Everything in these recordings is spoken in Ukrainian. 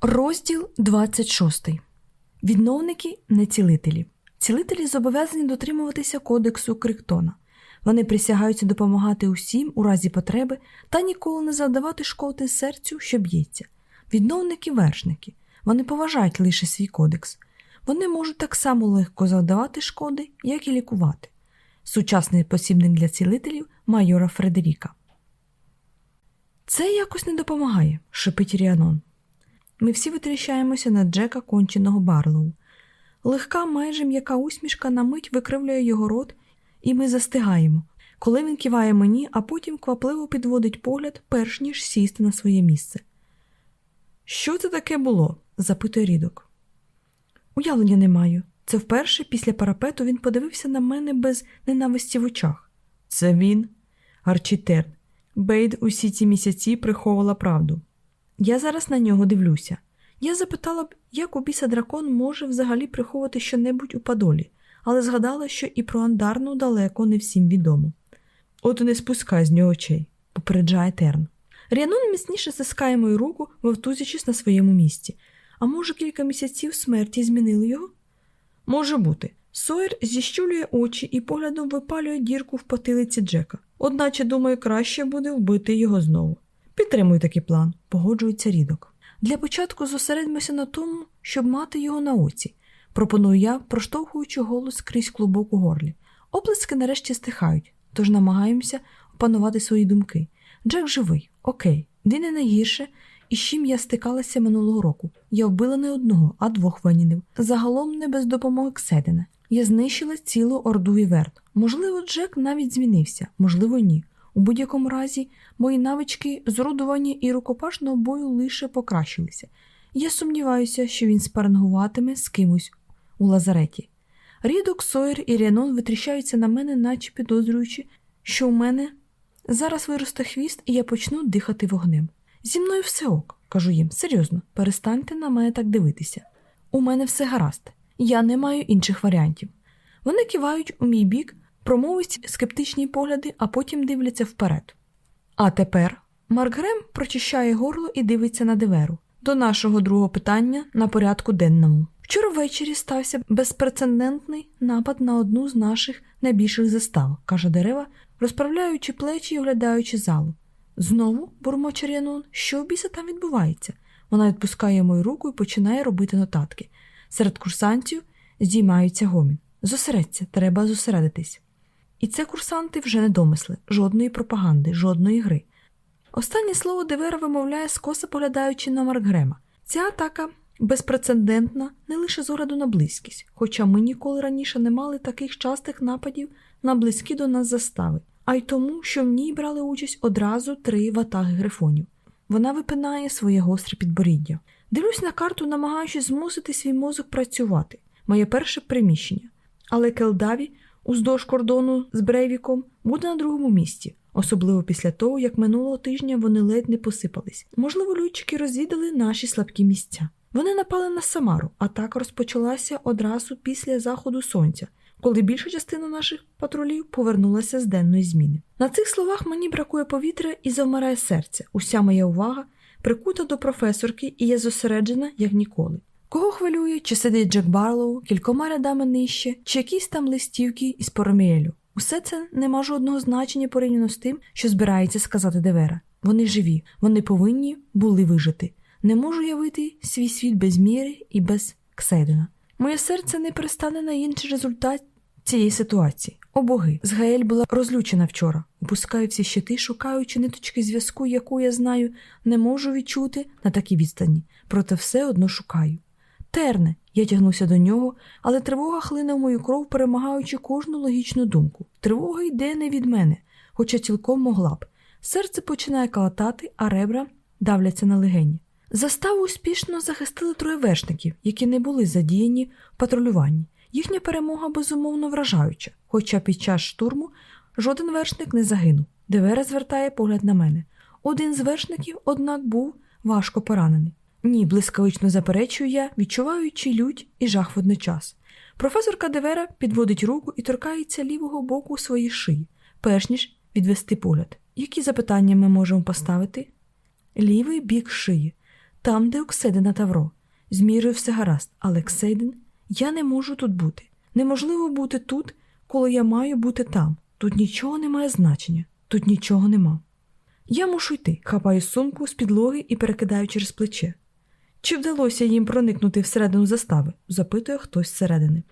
Розділ 26. Відновники не цілителі. Цілителі зобов'язані дотримуватися кодексу Криктона. Вони присягаються допомагати усім у разі потреби та ніколи не завдавати шкоди серцю, що б'ється. Відновники вершники. Вони поважають лише свій кодекс. Вони можуть так само легко завдавати шкоди, як і лікувати. Сучасний посібник для цілителів майора Фредеріка. Це якось не допомагає, шепить Ріанон. Ми всі витріщаємося на Джека конченого Барлоу. Легка, майже м'яка усмішка на мить викривлює його рот, і ми застигаємо, коли він киває мені, а потім квапливо підводить погляд, перш ніж сісти на своє місце. Що це таке було? запитує рідок. Уявлення не маю. Це вперше після парапету він подивився на мене без ненависті в очах. Це він, Арчітерн. Бейд усі ці місяці приховувала правду. Я зараз на нього дивлюся. Я запитала б, як у біса дракон може взагалі приховувати щонебудь у Падолі, але згадала, що і про Андарну далеко не всім відомо. От не спускай з нього очей, попереджає Терн. Ріанон міцніше стискає мою руку, вовтузячись на своєму місці. А може, кілька місяців смерті змінили його? Може бути. Сойер зіщулює очі і поглядом випалює дірку в потилиці Джека. Одначе, думаю, краще буде вбити його знову. Підтримую такий план, погоджується рідок. Для початку зосередьмося на тому, щоб мати його на оці, пропоную я, проштовхуючи голос крізь клубок у горлі. Оплески нарешті стихають, тож намагаємося опанувати свої думки. Джек живий, окей, де не найгірше, із чим я стикалася минулого року. Я вбила не одного, а двох ванінів. Загалом не без допомоги Кседина. Я знищила цілу орду Іверт. Можливо, Джек навіть змінився, можливо, ні. У будь-якому разі, мої навички зрудування і рукопашного бою лише покращилися. Я сумніваюся, що він спарингуватиме з кимось у лазареті. Рідок, Сойер і Ріанон витріщаються на мене, наче підозрюючи, що у мене зараз виросте хвіст, і я почну дихати вогнем. Зі мною все ок, кажу їм, серйозно, перестаньте на мене так дивитися. У мене все гаразд, я не маю інших варіантів. Вони кивають у мій бік, промовують скептичні погляди, а потім дивляться вперед. А тепер Марк Грем прочищає горло і дивиться на диверу. До нашого другого питання на порядку денному. Вчора ввечері стався безпрецедентний напад на одну з наших найбільших застав, каже дерева, розправляючи плечі і оглядаючи залу. Знову, бурмоче Рянон, що біса там відбувається? Вона відпускає мою руку і починає робити нотатки. Серед курсантів здіймаються гомін. Зосередься, треба зосередитись. І це курсанти вже не домисли, жодної пропаганди, жодної гри. Останнє слово Девера вимовляє скоса поглядаючи на Маркгрема. Ця атака безпрецедентна не лише з огляду на близькість, хоча ми ніколи раніше не мали таких частих нападів на близькі до нас застави, а й тому, що в ній брали участь одразу три ватаги грифонів. Вона випинає своє гостре підборіддя. Дивлюсь на карту, намагаючись змусити свій мозок працювати. Моє перше приміщення. Але Келдаві уздовж кордону з Брейвіком буде на другому місці, особливо після того, як минулого тижня вони ледь не посипались. Можливо, лютчики розвідали наші слабкі місця. Вони напали на Самару, атака розпочалася одразу після заходу сонця, коли більша частина наших патрулів повернулася з денної зміни. На цих словах мені бракує повітря і завмирає серце. Уся моя увага прикута до професорки, і я зосереджена, як ніколи. Кого хвилює, чи сидить Джек Барлоу, кількома рядами нижче, чи якісь там листівки із Пороміелю. Усе це не має жодного значення порівняно з тим, що збирається сказати Девера. Вони живі, вони повинні були вижити. Не можу явити свій світ без міри і без Кседена. Моє серце не перестане на інший результат цієї ситуації. О боги, Згаель була розлючена вчора. Опускаю всі щити, шукаючи ниточки зв'язку, яку я знаю, не можу відчути на такій відстані, проте все одно шукаю. Терне, я тягнуся до нього, але тривога хлине в мою кров, перемагаючи кожну логічну думку. Тривога йде не від мене, хоча цілком могла б. Серце починає калатати, а ребра давляться на легені. Заставу успішно захистили троє вершників, які не були задіяні в патрулюванні. Їхня перемога безумовно вражаюча, хоча під час штурму жоден вершник не загинув. Девера звертає погляд на мене. Один з вершників, однак, був важко поранений. Ні, блискавично заперечую я, відчуваючи лють і жах водночас. Професорка Девера підводить руку і торкається лівого боку своєї шиї, перш ніж відвести погляд. Які запитання ми можемо поставити? Лівий бік шиї. там, де Окседина Тавро. З мірою все гаразд, але Ксейден, я не можу тут бути. Неможливо бути тут, коли я маю бути там. Тут нічого не має значення, тут нічого нема. Я мушу йти, хапаю сумку з підлоги і перекидаю через плече. Чи вдалося їм проникнути всередину застави? запитує хтось зсередини.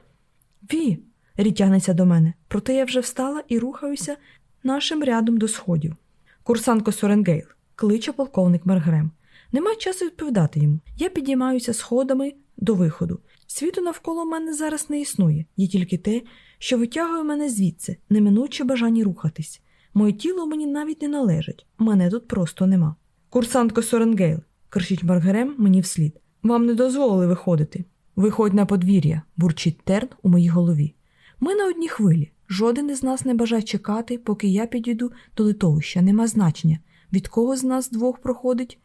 Ві. Рі тягнеться до мене, проте я вже встала і рухаюся нашим рядом до сходів. Курсантко Соренгейл, кличе полковник Маркгем. Нема часу відповідати йому. Я підіймаюся сходами до виходу. Світу навколо мене зараз не існує, є тільки те, що витягує мене звідси, неминуче бажання рухатись. Моє тіло мені навіть не належить, мене тут просто нема. Курсантко Соренгейл, кричить Маркгем мені вслід. Вам не дозволили виходити. Виходь на подвір'я, бурчить терн у моїй голові. Ми на одній хвилі. Жоден із нас не бажає чекати, поки я підійду до летовища. Нема значення, від кого з нас двох проходить.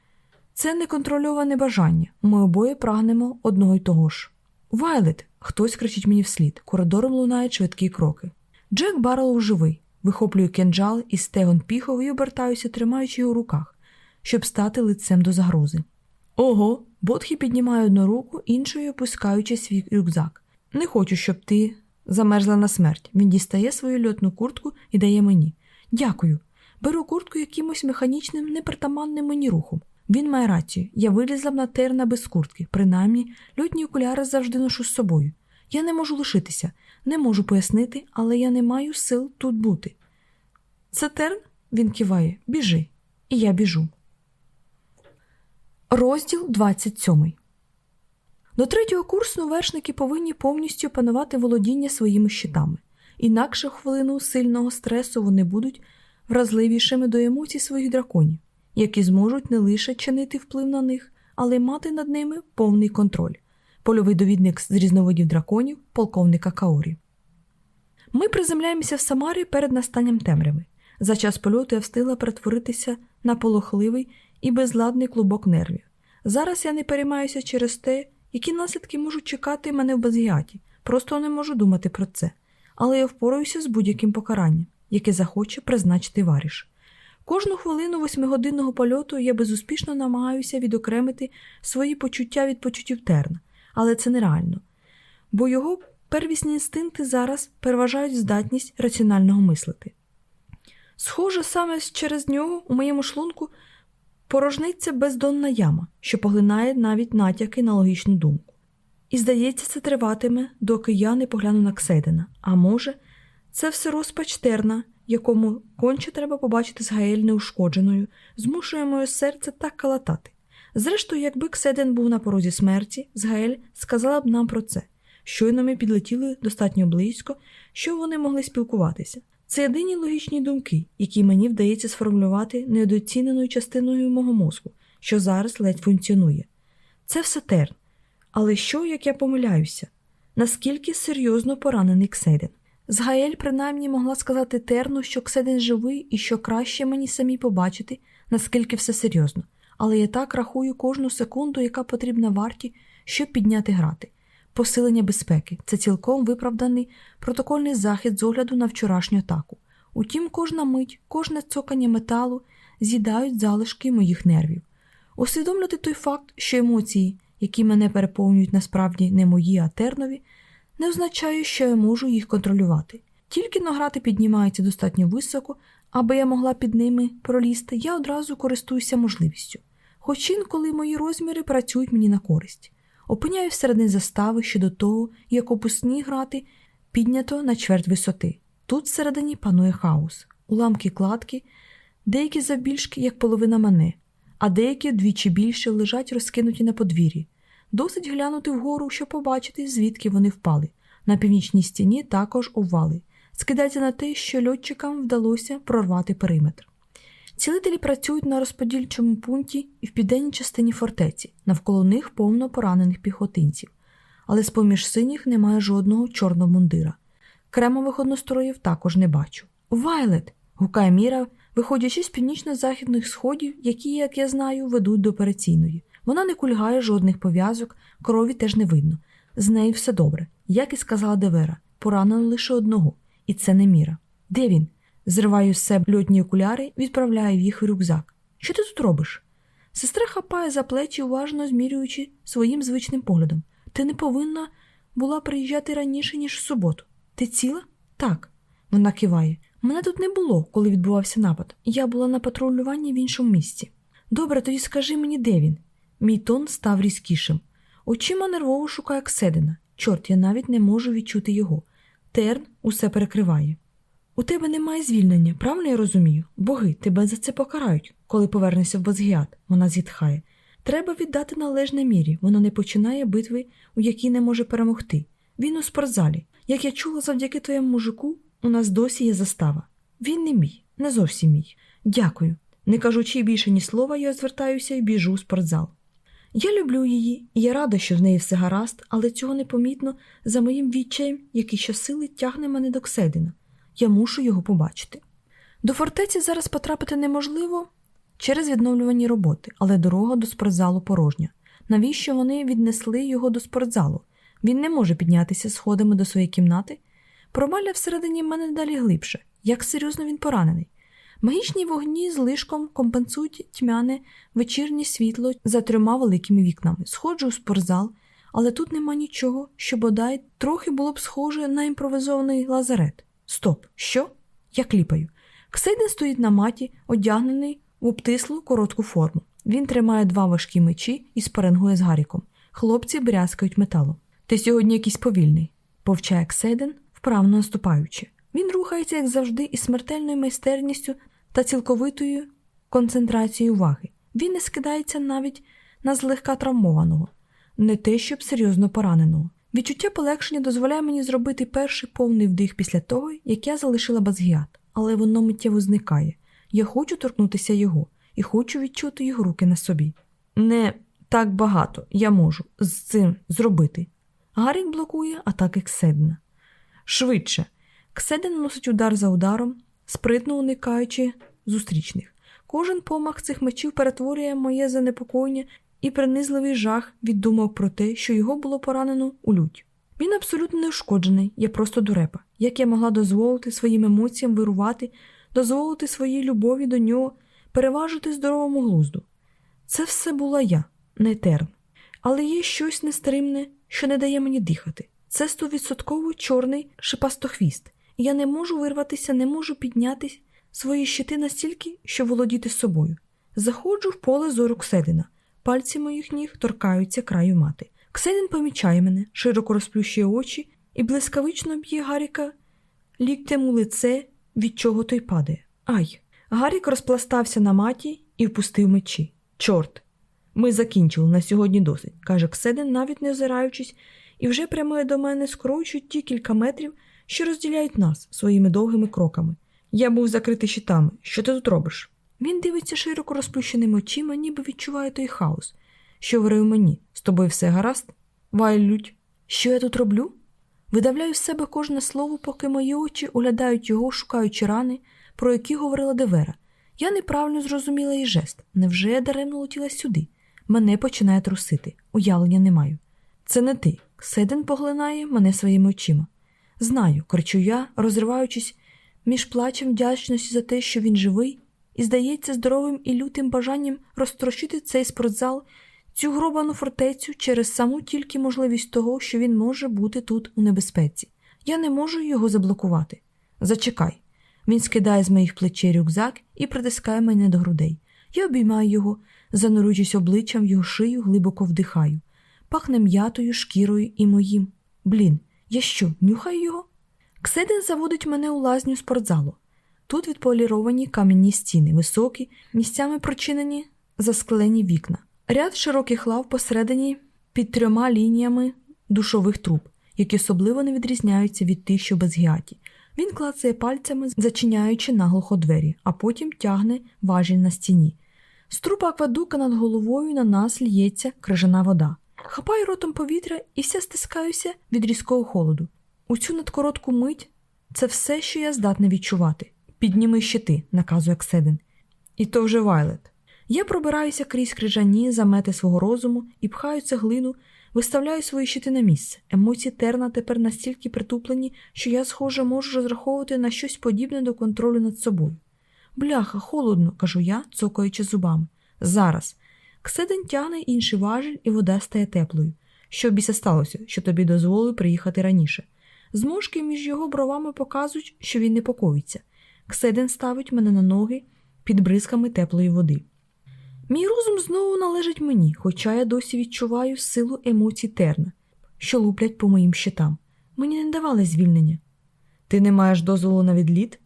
Це неконтрольоване бажання. Ми обоє прагнемо одного й того ж. Вайлет! Хтось кричить мені вслід. Коридором лунають швидкі кроки. Джек Баррелоу живий. Вихоплюю кинджал із стегон піхов і обертаюся, тримаючи його в руках, щоб стати лицем до загрози. Ого, Ботхі піднімає одну руку, іншою опускаючи свій рюкзак. Не хочу, щоб ти замерзла на смерть. Він дістає свою льотну куртку і дає мені. Дякую. Беру куртку якимось механічним, непритаманним мені рухом. Він має рацію. Я вилізла б на терна без куртки. Принаймні, льотні окуляри завжди ношу з собою. Я не можу лишитися, не можу пояснити, але я не маю сил тут бути. Це терн? Він киває. Біжи. І я біжу. Розділ 27 До третього курсу вершники повинні повністю опанувати володіння своїми щитами. Інакше хвилину сильного стресу вони будуть вразливішими до емоцій своїх драконів, які зможуть не лише чинити вплив на них, але й мати над ними повний контроль. Польовий довідник з різновидів драконів, полковника Каорі. Ми приземляємося в Самарі перед настанням темряви. За час польоту я встигла перетворитися на полохливий і безладний клубок нервів. Зараз я не переймаюся через те, які наслідки можуть чекати мене в Базгіаті, просто не можу думати про це, але я впораюся з будь-яким покаранням, яке захоче призначити варіш. Кожну хвилину восьмигодинного польоту я безуспішно намагаюся відокремити свої почуття від почуттів терна, але це нереально, бо його первісні інстинкти зараз переважають здатність раціонального мислити. Схоже, саме через нього у моєму шлунку порожниться бездонна яма, що поглинає навіть натяки на логічну думку. І здається, це триватиме, доки я не погляну на Кседена. А може, це все розпач терна, якому конче треба побачити з Гаель неушкодженою, змушує моє серце так калатати. Зрештою, якби Кседен був на порозі смерті, Згаель сказала б нам про це. Щойно ми підлетіли достатньо близько, що вони могли спілкуватися. Це єдині логічні думки, які мені вдається сформулювати недооціненою частиною мого мозку, що зараз ледь функціонує. Це все терн. Але що, як я помиляюся? Наскільки серйозно поранений Кседен? Згаель принаймні могла сказати терну, що Кседен живий і що краще мені самі побачити, наскільки все серйозно, але я так рахую кожну секунду, яка потрібна варті, щоб підняти грати. Посилення безпеки це цілком виправданий протокольний захід з огляду на вчорашню атаку. Утім, кожна мить, кожне цокання металу з'їдають залишки моїх нервів. Усвідомлювати той факт, що емоції, які мене переповнюють насправді не мої, а тернові, не означає, що я можу їх контролювати. Тільки награти піднімаються достатньо високо, аби я могла під ними пролізти, я одразу користуюся можливістю. Хоч інколи мої розміри працюють мені на користь. Опиняю всередині застави ще до того, як опусні грати піднято на чверть висоти. Тут всередині панує хаос, уламки кладки, деякі завбільшки, як половина мене, а деякі вдвічі більше лежать розкинуті на подвір'ї. Досить глянути вгору, щоб побачити, звідки вони впали. На північній стіні також обвали. Скидається на те, що льотчикам вдалося прорвати периметр. Цілителі працюють на розподільчому пункті і в південній частині фортеці, навколо них повно поранених піхотинців, але з поміж синіх немає жодного чорного мундира. Кремових одностроїв також не бачу. Вайлет! гукає Міра, виходячи з північно-західних сходів, які, як я знаю, ведуть до операційної. Вона не кульгає жодних пов'язок, крові теж не видно. З нею все добре, як і сказала Девера, поранено лише одного, і це не Міра. Де він? Зриваю з себе льотні окуляри, відправляю їх в рюкзак. Що ти тут робиш? Сестра хапає за плечі, уважно змірюючи своїм звичним поглядом. Ти не повинна була приїжджати раніше, ніж в суботу. Ти ціла? Так. Вона киває. Мене тут не було, коли відбувався напад. Я була на патрулюванні в іншому місці. Добре, тоді скажи мені, де він? Мій тон став різкішим. Очима нервово шукає Кседина. Чорт, я навіть не можу відчути його. Терн усе перекриває. У тебе немає звільнення, правильно я розумію? Боги, тебе за це покарають, коли повернешся в Базгіат, вона зітхає. Треба віддати належне мірі, вона не починає битви, у якій не може перемогти. Він у спортзалі. Як я чула завдяки твоєму мужику, у нас досі є застава. Він не мій, не зовсім мій. Дякую. Не кажучи більше ні слова, я звертаюся і біжу у спортзал. Я люблю її, і я рада, що в неї все гаразд, але цього непомітно за моїм відчаєм, який щосили тягне мене до Кседина. Я мушу його побачити. До фортеці зараз потрапити неможливо через відновлювані роботи, але дорога до спортзалу порожня. Навіщо вони віднесли його до спортзалу? Він не може піднятися сходами до своєї кімнати. Промаля всередині мене далі глибше. Як серйозно він поранений? Магічні вогні з лишком компенсують тьмяне вечірнє світло за трьома великими вікнами. Сходжу у спортзал, але тут нема нічого, що бодай трохи було б схоже на імпровизований лазарет. Стоп, що? Я кліпаю. Ксейден стоїть на маті, одягнений в обтислу коротку форму. Він тримає два важкі мечі і спаренгує з Гаріком. Хлопці брязкають металом. Ти сьогодні якийсь повільний, повчає Ксейден, вправно наступаючи. Він рухається, як завжди, із смертельною майстерністю та цілковитою концентрацією уваги. Він не скидається навіть на злегка травмованого, не те, щоб серйозно пораненого. Відчуття полегшення дозволяє мені зробити перший повний вдих після того, як я залишила базгіат, але воно миттєво зникає. Я хочу торкнутися його і хочу відчути його руки на собі. Не так багато я можу з цим зробити. Гарік блокує атаки Кседна. Швидше. Кседен наносить удар за ударом, спритно уникаючи зустрічних. Кожен помах цих мечів перетворює моє занепокоєння і принизливий жах від думок про те, що його було поранено у лють. Він абсолютно не ушкоджений, я просто дурепа. Як я могла дозволити своїм емоціям вирувати, дозволити своїй любові до нього, переважити здоровому глузду. Це все була я, не терн. Але є щось нестримне, що не дає мені дихати. Це стовідсотково чорний шипастохвіст. Я не можу вирватися, не можу піднятись свої щити настільки, щоб володіти собою. Заходжу в поле зору Кседина. Пальці моїх ніг торкаються краю мати. Кседин помічає мене, широко розплющує очі і блискавично б'є Гаріка ліктем у лице, від чого той падає. Ай! Гарік розпластався на маті і впустив мечі. Чорт! Ми закінчили на сьогодні досить, каже Кседин, навіть не озираючись, і вже прямує до мене, скорочують ті кілька метрів, що розділяють нас своїми довгими кроками. Я був закритий щитами. Що ти тут робиш? Він дивиться широко розплющеними очима, ніби відчуває той хаос, що говорив мені з тобою все гаразд? Вайлють. Що я тут роблю? Видавляю з себе кожне слово, поки мої очі оглядають його, шукаючи рани, про які говорила Девера. Я неправильно зрозуміла її жест. Невже я даремно летіла сюди? Мене починає трусити. Уявлення не маю. Це не ти. Седен поглинає мене своїми очима. Знаю, кричу я, розриваючись між плачем вдячності за те, що він живий, і здається здоровим і лютим бажанням розтрощити цей спортзал, цю гробану фортецю через саму тільки можливість того, що він може бути тут у небезпеці. Я не можу його заблокувати. Зачекай. Він скидає з моїх плечей рюкзак і притискає мене до грудей. Я обіймаю його, занурюючись обличчям в його шию, глибоко вдихаю. Пахне м'ятою, шкірою і моїм. Блін, я що, нюхаю його? Кседин заводить мене у лазню спортзалу. Тут відполіровані кам'яні стіни, високі, місцями прочинені засклені вікна, ряд широких лав посередині під трьома лініями душових труб, які особливо не відрізняються від тих, що без гіаті. Він клацає пальцями, зачиняючи наглухо двері, а потім тягне важіль на стіні. З труба аквадука над головою на нас лється крижана вода. Хапаю ротом повітря і вся стискаюся від різкого холоду. У цю надкоротку мить це все, що я здатна відчувати. Підніми щити, наказує Кседин. І то вже Вайлет. Я пробираюся крізь крижані замети свого розуму і пхаю цеглину, виставляю свої щити на місце. Емоції терна тепер настільки притуплені, що я, схоже, можу розраховувати на щось подібне до контролю над собою. Бляха, холодно, кажу я, цокаючи зубами. Зараз. Кседен тягне інший важіль, і вода стає теплою. Що біса сталося, що тобі дозволили приїхати раніше? Зморшки між його бровами показують, що він непокоїться. Кседен ставить мене на ноги під бризками теплої води. Мій розум знову належить мені, хоча я досі відчуваю силу емоцій терна, що луплять по моїм щитам. Мені не давали звільнення. Ти не маєш дозволу на відліт?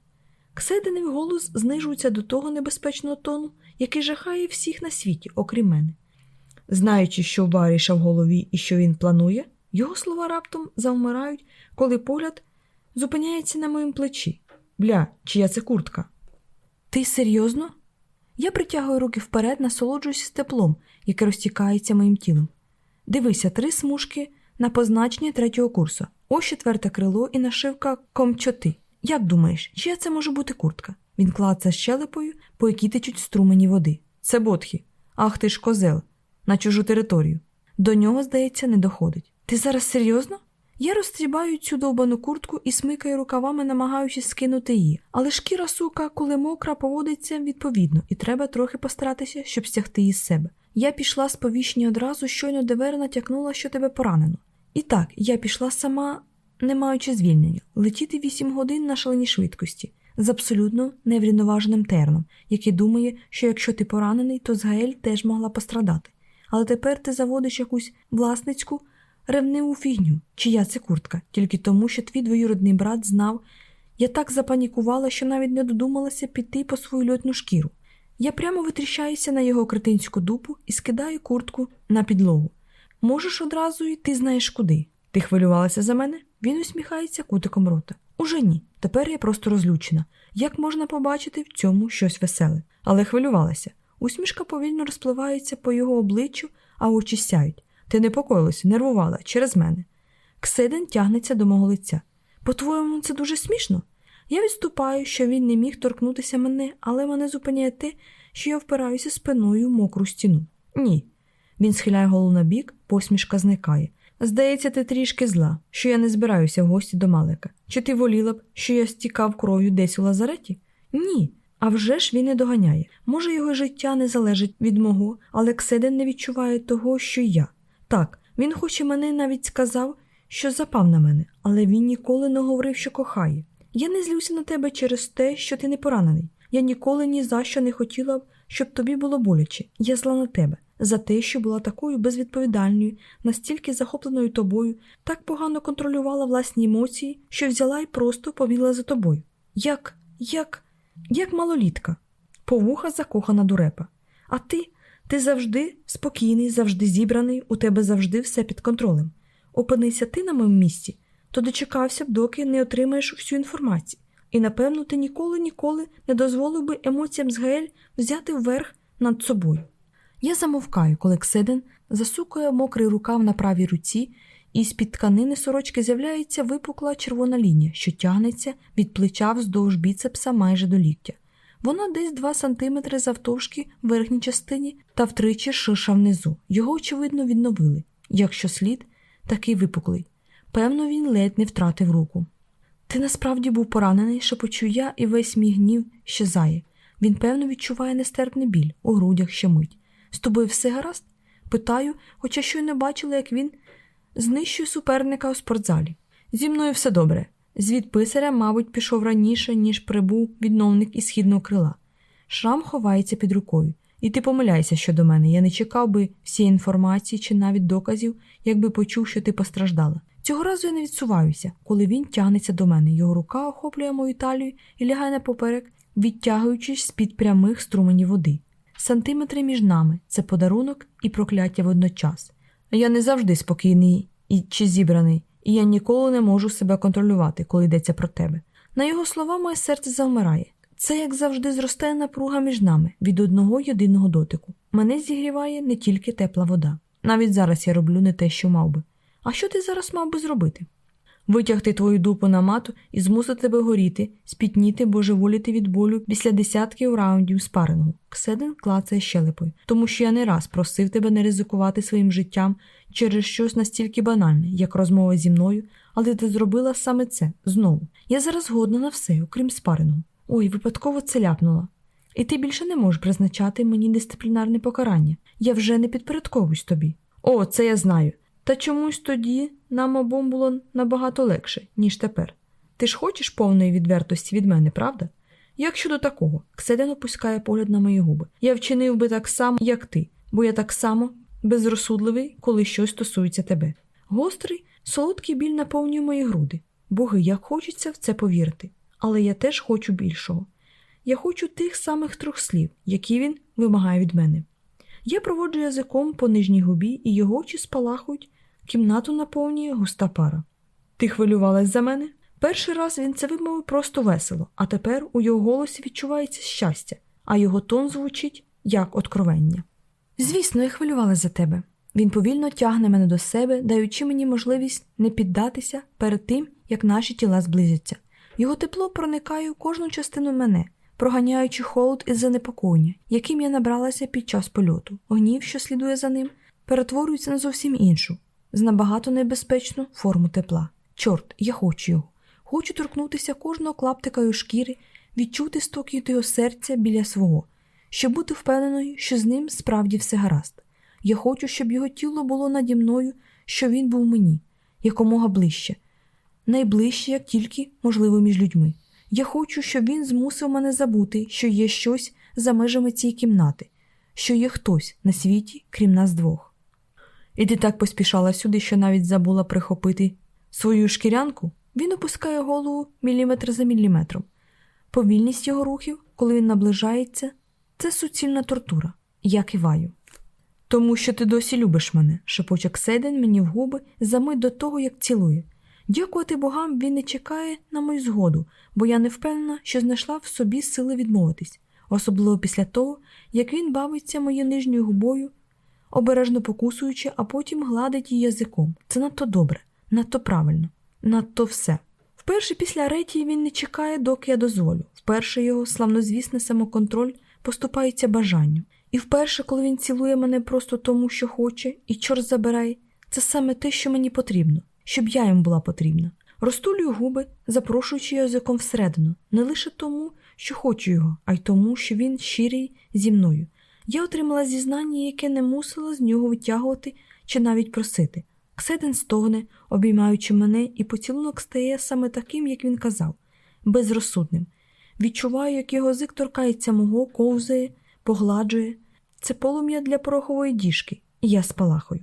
Кседенів голос знижується до того небезпечного тону, який жахає всіх на світі, окрім мене. Знаючи, що Баріша в голові і що він планує, його слова раптом завмирають, коли погляд зупиняється на моїм плечі. Бля, чия це куртка? Ти серйозно? Я притягую руки вперед, насолоджуюся теплом, яке розтікається моїм тілом. Дивися, три смужки на позначення третього курсу. Ось четверте крило і нашивка комчоти. Як думаєш, чия це може бути куртка? Він клаца щелепою, по якій течуть струмені води. Це Ботхі. Ах ти ж козел, на чужу територію. До нього, здається, не доходить. Ти зараз серйозно? Я розстрібаю цю довбану куртку і смикаю рукавами, намагаючись скинути її, але шкіра сука, коли мокра, поводиться відповідно, і треба трохи постаратися, щоб стягти її з себе. Я пішла з повіщення одразу, щойно Девера натякнула, що тебе поранено. І так, я пішла сама, не маючи звільнення, летіти вісім годин на шаленій швидкості, з абсолютно неврівноваженим терном, який думає, що якщо ти поранений, то Згаель теж могла пострадати. Але тепер ти заводиш якусь власницьку ревниву фігню, чия це куртка, тільки тому, що твій двоюродний брат знав. Я так запанікувала, що навіть не додумалася піти по свою льотну шкіру. Я прямо витріщаюся на його кретинську дупу і скидаю куртку на підлогу. Можеш одразу йти знаєш куди. Ти хвилювалася за мене? Він усміхається кутиком рота. Уже ні. Тепер я просто розлючена. Як можна побачити в цьому щось веселе? Але хвилювалася. Усмішка повільно розпливається по його обличчю, а очі сяють. Ти непокоїлася, нервувала через мене. Кседен тягнеться до мого лиця. По-твоєму, це дуже смішно? Я відступаю, що він не міг торкнутися мене, але мене зупиняє те, що я впираюся спиною в мокру стіну. Ні. Він схиляє голову на бік, посмішка зникає. Здається, ти трішки зла, що я не збираюся в гості до Малика. Чи ти воліла б, що я стікав кров'ю десь у лазареті? Ні. А вже ж він не доганяє. Може, його життя не залежить від мого, але Кседен не відчуває того, що я. Так, він хоч і мене навіть сказав, що запав на мене, але він ніколи не говорив, що кохає. Я не злюся на тебе через те, що ти не поранений. Я ніколи ні за що не хотіла б, щоб тобі було боляче. Я зла на тебе за те, що була такою безвідповідальною, настільки захопленою тобою, так погано контролювала власні емоції, що взяла і просто побігла за тобою. Як, як, як малолітка, повуха закохана дурепа. А ти, ти завжди спокійний, завжди зібраний, у тебе завжди все під контролем. Опинися ти на моєму місці, то дочекався б, доки не отримаєш всю інформацію. І, напевно, ти ніколи ніколи не дозволив би емоціям з Гаель взяти вверх над собою. Я замовкаю, коли Кседен засукує мокрий рукав на правій руці, і з під тканини сорочки з'являється випукла червона лінія, що тягнеться від плеча вздовж біцепса майже до ліктя. Вона десь 2 сантиметри завтовшки в верхній частині та втричі шиша внизу. Його, очевидно, відновили. Якщо слід, такий випуклий. Певно, він ледь не втратив руку. Ти насправді був поранений, шепочу я, і весь мій гнів щезає. Він, певно, відчуває нестерпний біль, у грудях ще мить. З тобою все гаразд? Питаю, хоча щойно бачила, як він знищує суперника у спортзалі. Зі мною все добре. Звід писаря, мабуть, пішов раніше, ніж прибув відновник із східного крила. Шрам ховається під рукою. І ти помиляйся щодо мене. Я не чекав би всієї інформації чи навіть доказів, якби почув, що ти постраждала. Цього разу я не відсуваюся, коли він тягнеться до мене. Його рука охоплює мою талію і лягає напоперек, відтягуючись з-під прямих струменів води. Сантиметри між нами це подарунок і прокляття водночас. Я не завжди спокійний і чи зібраний, і я ніколи не можу себе контролювати, коли йдеться про тебе. На його слова моє серце завмирає. Це, як завжди, зростає напруга між нами від одного єдиного дотику. Мене зігріває не тільки тепла вода. Навіть зараз я роблю не те, що мав би. А що ти зараз мав би зробити? Витягти твою дупу на мату і змусити тебе горіти, спітніти, божеволіти від болю після десятків раундів спарингу. Кседен клацає щелепою, тому що я не раз просив тебе не ризикувати своїм життям через щось настільки банальне, як розмова зі мною, але ти зробила саме це знову. Я зараз згодна на все, окрім спарингу. Ой, випадково це ляпнула. і ти більше не можеш призначати мені дисциплінарне покарання. Я вже не підпорядковуюсь тобі. О, це я знаю. Та чомусь тоді нам обом було набагато легше, ніж тепер. Ти ж хочеш повної відвертості від мене, правда? Як щодо такого, Кседен опускає погляд на мої губи. Я вчинив би так само, як ти, бо я так само безрозсудливий, коли щось стосується тебе. Гострий, солодкий біль наповнює мої груди. Боги, як хочеться в це повірити. Але я теж хочу більшого. Я хочу тих самих трьох слів, які він вимагає від мене. Я проводжу язиком по нижній губі, і його очі спалахують, кімнату наповнює густа пара. Ти хвилювалась за мене? Перший раз він це вимовив просто весело, а тепер у його голосі відчувається щастя, а його тон звучить як откровення. Звісно, я хвилювалася за тебе. Він повільно тягне мене до себе, даючи мені можливість не піддатися перед тим, як наші тіла зблизяться. Його тепло проникає у кожну частину мене, проганяючи холод і занепокоєння, яким я набралася під час польоту. Гнів, що слідує за ним, перетворюється на зовсім іншу, з набагато небезпечну форму тепла. Чорт, я хочу його. Хочу торкнутися кожного клаптика його шкіри, відчути стокіт його серця біля свого, щоб бути впевненою, що з ним справді все гаразд. Я хочу, щоб його тіло було наді мною, що він був мені, якомога ближче, найближче, як тільки можливо, між людьми. Я хочу, щоб він змусив мене забути, що є щось за межами цієї кімнати, що є хтось на світі, крім нас двох. І ти так поспішала сюди, що навіть забула прихопити свою шкірянку. Він опускає голову міліметр за міліметром. Повільність його рухів, коли він наближається, це суцільна тортура. Я киваю. Тому що ти досі любиш мене, шепоче Ксейден мені в губи за мить до того, як цілує. Дякувати богам, він не чекає на мою згоду, бо я не впевнена, що знайшла в собі сили відмовитись, особливо після того, як він бавиться моєю нижньою губою, обережно покусуючи, а потім гладить її язиком. Це надто добре, надто правильно, надто все. Вперше після ретії він не чекає, доки я дозволю. Вперше його славнозвісний самоконтроль поступається бажанню. І вперше, коли він цілує мене просто тому, що хоче, і чорт забирай, це саме те, що мені потрібно, щоб я йому була потрібна. Розтулюю губи, запрошуючи язиком всередину, не лише тому, що хочу його, а й тому, що він щирий зі мною. Я отримала зізнання, яке не мусила з нього витягувати чи навіть просити. Кседен стогне, обіймаючи мене, і поцілунок стає саме таким, як він казав, безрозсудним. Відчуваю, як його зик торкається мого, ковзає, погладжує. Це полум'я для порохової діжки, і я спалахую.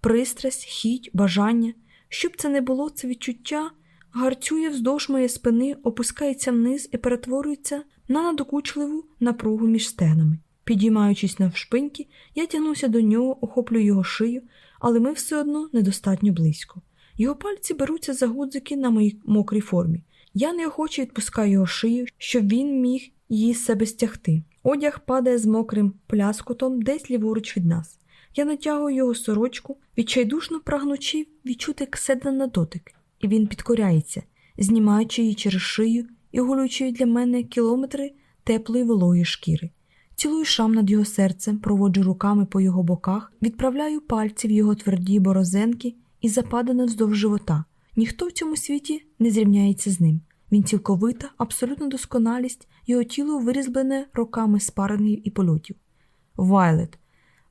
Пристрасть, хіть, бажання. Щоб це не було, це відчуття гарцює вздовж моєї спини, опускається вниз і перетворюється на надокучливу напругу між стегнами. Підіймаючись навшпиньки, я тягнуся до нього, охоплюю його шию, але ми все одно недостатньо близько. Його пальці беруться за гудзики на моїй мокрій формі. Я неохоче відпускаю його шию, щоб він міг її з себе стягти. Одяг падає з мокрим пляскотом десь ліворуч від нас. Я натягую його сорочку, відчайдушно прагнучи відчути кседа на дотик, і він підкоряється, знімаючи її через шию і гулюючи для мене кілометри теплої вологої шкіри. Цілую шам над його серцем, проводжу руками по його боках, відправляю пальці в його тверді борозенки і западане вздовж живота. Ніхто в цьому світі не зрівняється з ним. Він цілковита, абсолютна досконалість, його тіло вирізблене роками спарингів і польотів. Вайлет.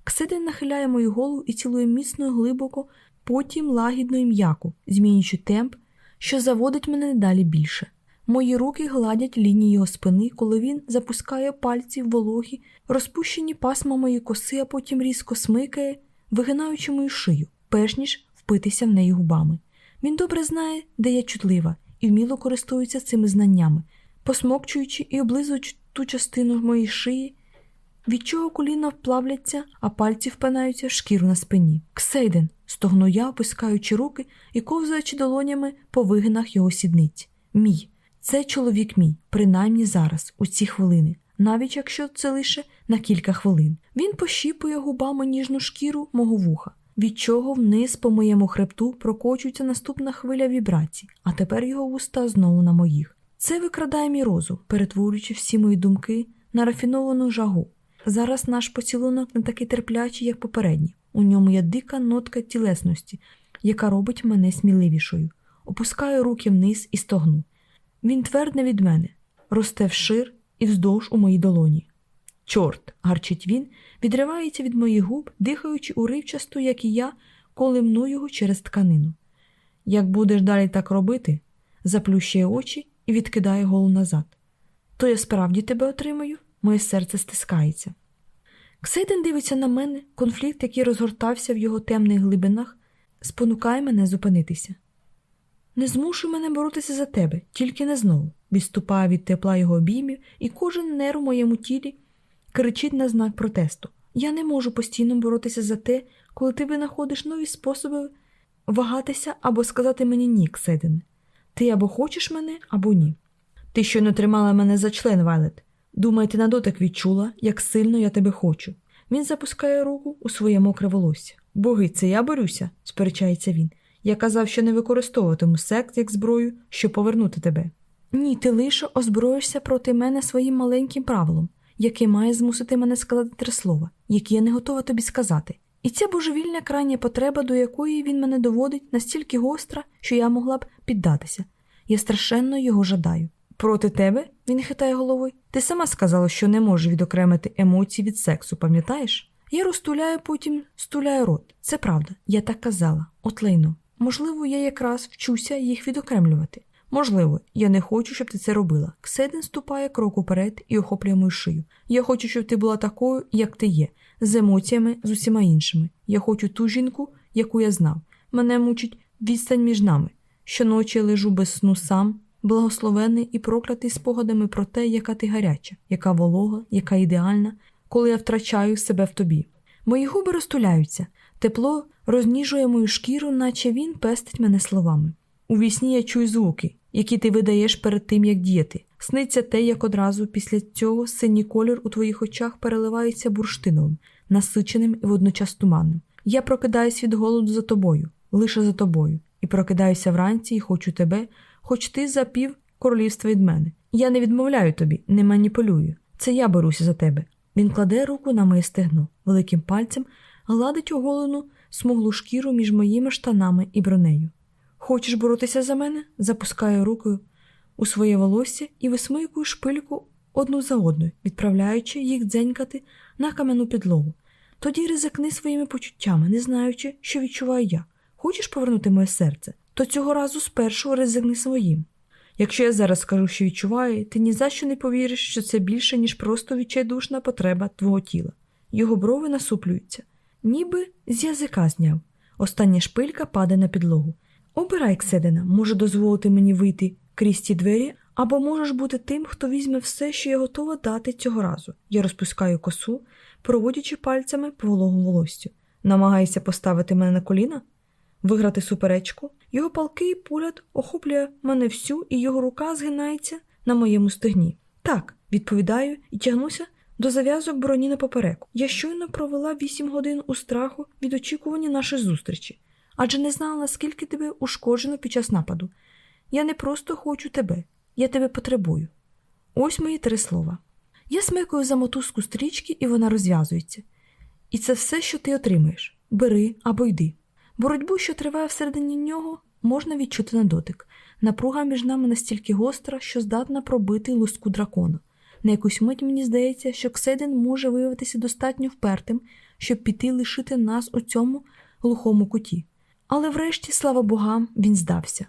Ксидин нахиляє мою голову і цілує міцно глибоко, потім лагідно і м'яко, змінюючи темп, що заводить мене далі більше. Мої руки гладять лінії його спини, коли він запускає пальці в вологі, розпущені пасма моєї коси, а потім різко смикає, вигинаючи мою шию, перш ніж впитися в неї губами. Він добре знає, де я чутлива, і вміло користується цими знаннями, посмокчуючи і облизуючи ту частину моєї шиї, від чого коліна вплавляться, а пальці впинаються в шкіру на спині. Ксейден, стогну я, опускаючи руки і ковзаючи долонями по вигинах його сідниць. Мій. Це чоловік мій, принаймні зараз, у ці хвилини, навіть якщо це лише на кілька хвилин. Він пощіпує губами ніжну шкіру мого вуха, від чого вниз по моєму хребту прокочується наступна хвиля вібрацій, а тепер його вуста знову на моїх. Це викрадає мій розум, перетворюючи всі мої думки на рафіновану жагу. Зараз наш поцілунок не такий терплячий, як попередній. У ньому є дика нотка тілесності, яка робить мене сміливішою. Опускаю руки вниз і стогну. Він твердне від мене, росте вшир і вздовж у моїй долоні. Чорт, гарчить він, відривається від моїх губ, дихаючи уривчасто, як і я, коли мну його через тканину. Як будеш далі так робити, заплющує очі і відкидає голову назад. То я справді тебе отримаю, моє серце стискається. Ксейден дивиться на мене, конфлікт, який розгортався в його темних глибинах, спонукає мене зупинитися. Не змушуй мене боротися за тебе, тільки не знову. Відступає від тепла його обіймів, і кожен нерв у моєму тілі кричить на знак протесту. Я не можу постійно боротися за те, коли ти винаходиш нові способи вагатися або сказати мені ні, Кседене. Ти або хочеш мене, або ні. Ти щойно тримала мене за член, Вайлет. Думаю, ти на дотик відчула, як сильно я тебе хочу. Він запускає руку у своє мокре волосся. Боги, це я борюся, сперечається він. Я казав, що не використовуватиму секс як зброю, щоб повернути тебе. Ні, ти лише озброїшся проти мене своїм маленьким правилом, яке має змусити мене сказати три слова, які я не готова тобі сказати. І ця божевільна крайня потреба, до якої він мене доводить, настільки гостра, що я могла б піддатися. Я страшенно його жадаю. Проти тебе? він хитає головою. Ти сама сказала, що не можеш відокремити емоції від сексу, пам'ятаєш? Я розтуляю, потім стуляю рот. Це правда, я так казала, от лайно. Можливо, я якраз вчуся їх відокремлювати. Можливо, я не хочу, щоб ти це робила. Кседен ступає крок уперед і охоплює мою шию. Я хочу, щоб ти була такою, як ти є, з емоціями, з усіма іншими. Я хочу ту жінку, яку я знав. Мене мучить відстань між нами. Щоночі я лежу без сну сам, благословений і проклятий спогадами про те, яка ти гаряча, яка волога, яка ідеальна, коли я втрачаю себе в тобі. Мої губи розтуляються, тепло розніжує мою шкіру, наче він пестить мене словами. У вісні я чую звуки, які ти видаєш перед тим, як діяти. Сниться те, як одразу після цього синій колір у твоїх очах переливається бурштиновим, насиченим і водночас туманним. Я прокидаюсь від голоду за тобою, лише за тобою, і прокидаюся вранці і хочу тебе, хоч ти за пів королівства від мене. Я не відмовляю тобі, не маніпулюю. Це я беруся за тебе. Він кладе руку на моє стегно, великим пальцем гладить оголену смуглу шкіру між моїми штанами і бронею. Хочеш боротися за мене? запускаю рукою у своє волосся і висмикую шпильку одну за одною, відправляючи їх дзенькати на кам'яну підлогу. Тоді ризикни своїми почуттями, не знаючи, що відчуваю я. Хочеш повернути моє серце, то цього разу спершу ризикни своїм. Якщо я зараз скажу, що відчуваю, ти ні за що не повіриш, що це більше, ніж просто відчайдушна потреба твого тіла. Його брови насуплюються, ніби з язика зняв. Остання шпилька падає на підлогу. Обирай, Кседена, може дозволити мені вийти крізь ті двері, або можеш бути тим, хто візьме все, що я готова дати цього разу. Я розпускаю косу, проводячи пальцями по вологому волоссю. Намагаєшся поставити мене на коліна, виграти суперечку. Його палкий погляд охоплює мене всю, і його рука згинається на моєму стегні. Так, відповідаю і тягнуся до зав'язок броні на попереку. Я щойно провела вісім годин у страху від очікування нашої зустрічі адже не знала, наскільки тебе ушкоджено під час нападу. Я не просто хочу тебе, я тебе потребую. Ось мої три слова. Я смикаю за мотузку стрічки, і вона розв'язується. І це все, що ти отримаєш бери або йди. Боротьбу, що триває всередині нього, можна відчути на дотик. Напруга між нами настільки гостра, що здатна пробити луску дракона. На якусь мить мені здається, що Кседен може виявитися достатньо впертим, щоб піти лишити нас у цьому глухому куті. Але врешті, слава богам, він здався.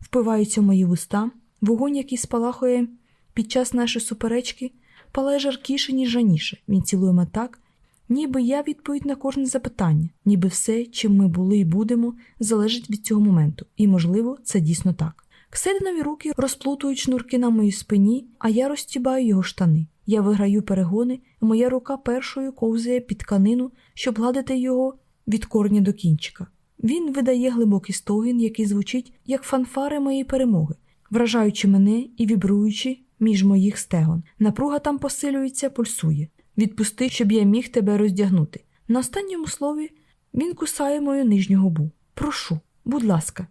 Впиваються мої вуста, вогонь, який спалахує під час нашої суперечки, палає жаркіше, ніж раніше. Він цілує мене так, ніби я відповідь на кожне запитання, ніби все, чим ми були і будемо, залежить від цього моменту, і, можливо, це дійсно так. Ксединові руки розплутують шнурки на моїй спині, а я розтібаю його штани. Я виграю перегони, і моя рука першою ковзає під тканину, щоб гладити його від корня до кінчика. Він видає глибокий стогін, який звучить як фанфари моєї перемоги, вражаючи мене і вібруючи між моїх стегон. Напруга там посилюється, пульсує. Відпусти, щоб я міг тебе роздягнути. На останньому слові він кусає мою нижню губу. Прошу, будь ласка,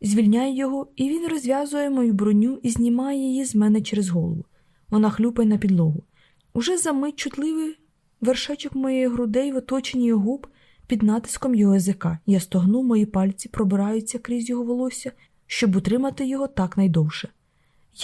звільняє його, і він розв'язує мою броню і знімає її з мене через голову. Вона хлюпає на підлогу. Уже за мить чутливий вершечок моєї грудей в оточенні губ під натиском його язика. Я стогну, мої пальці пробираються крізь його волосся, щоб утримати його так найдовше.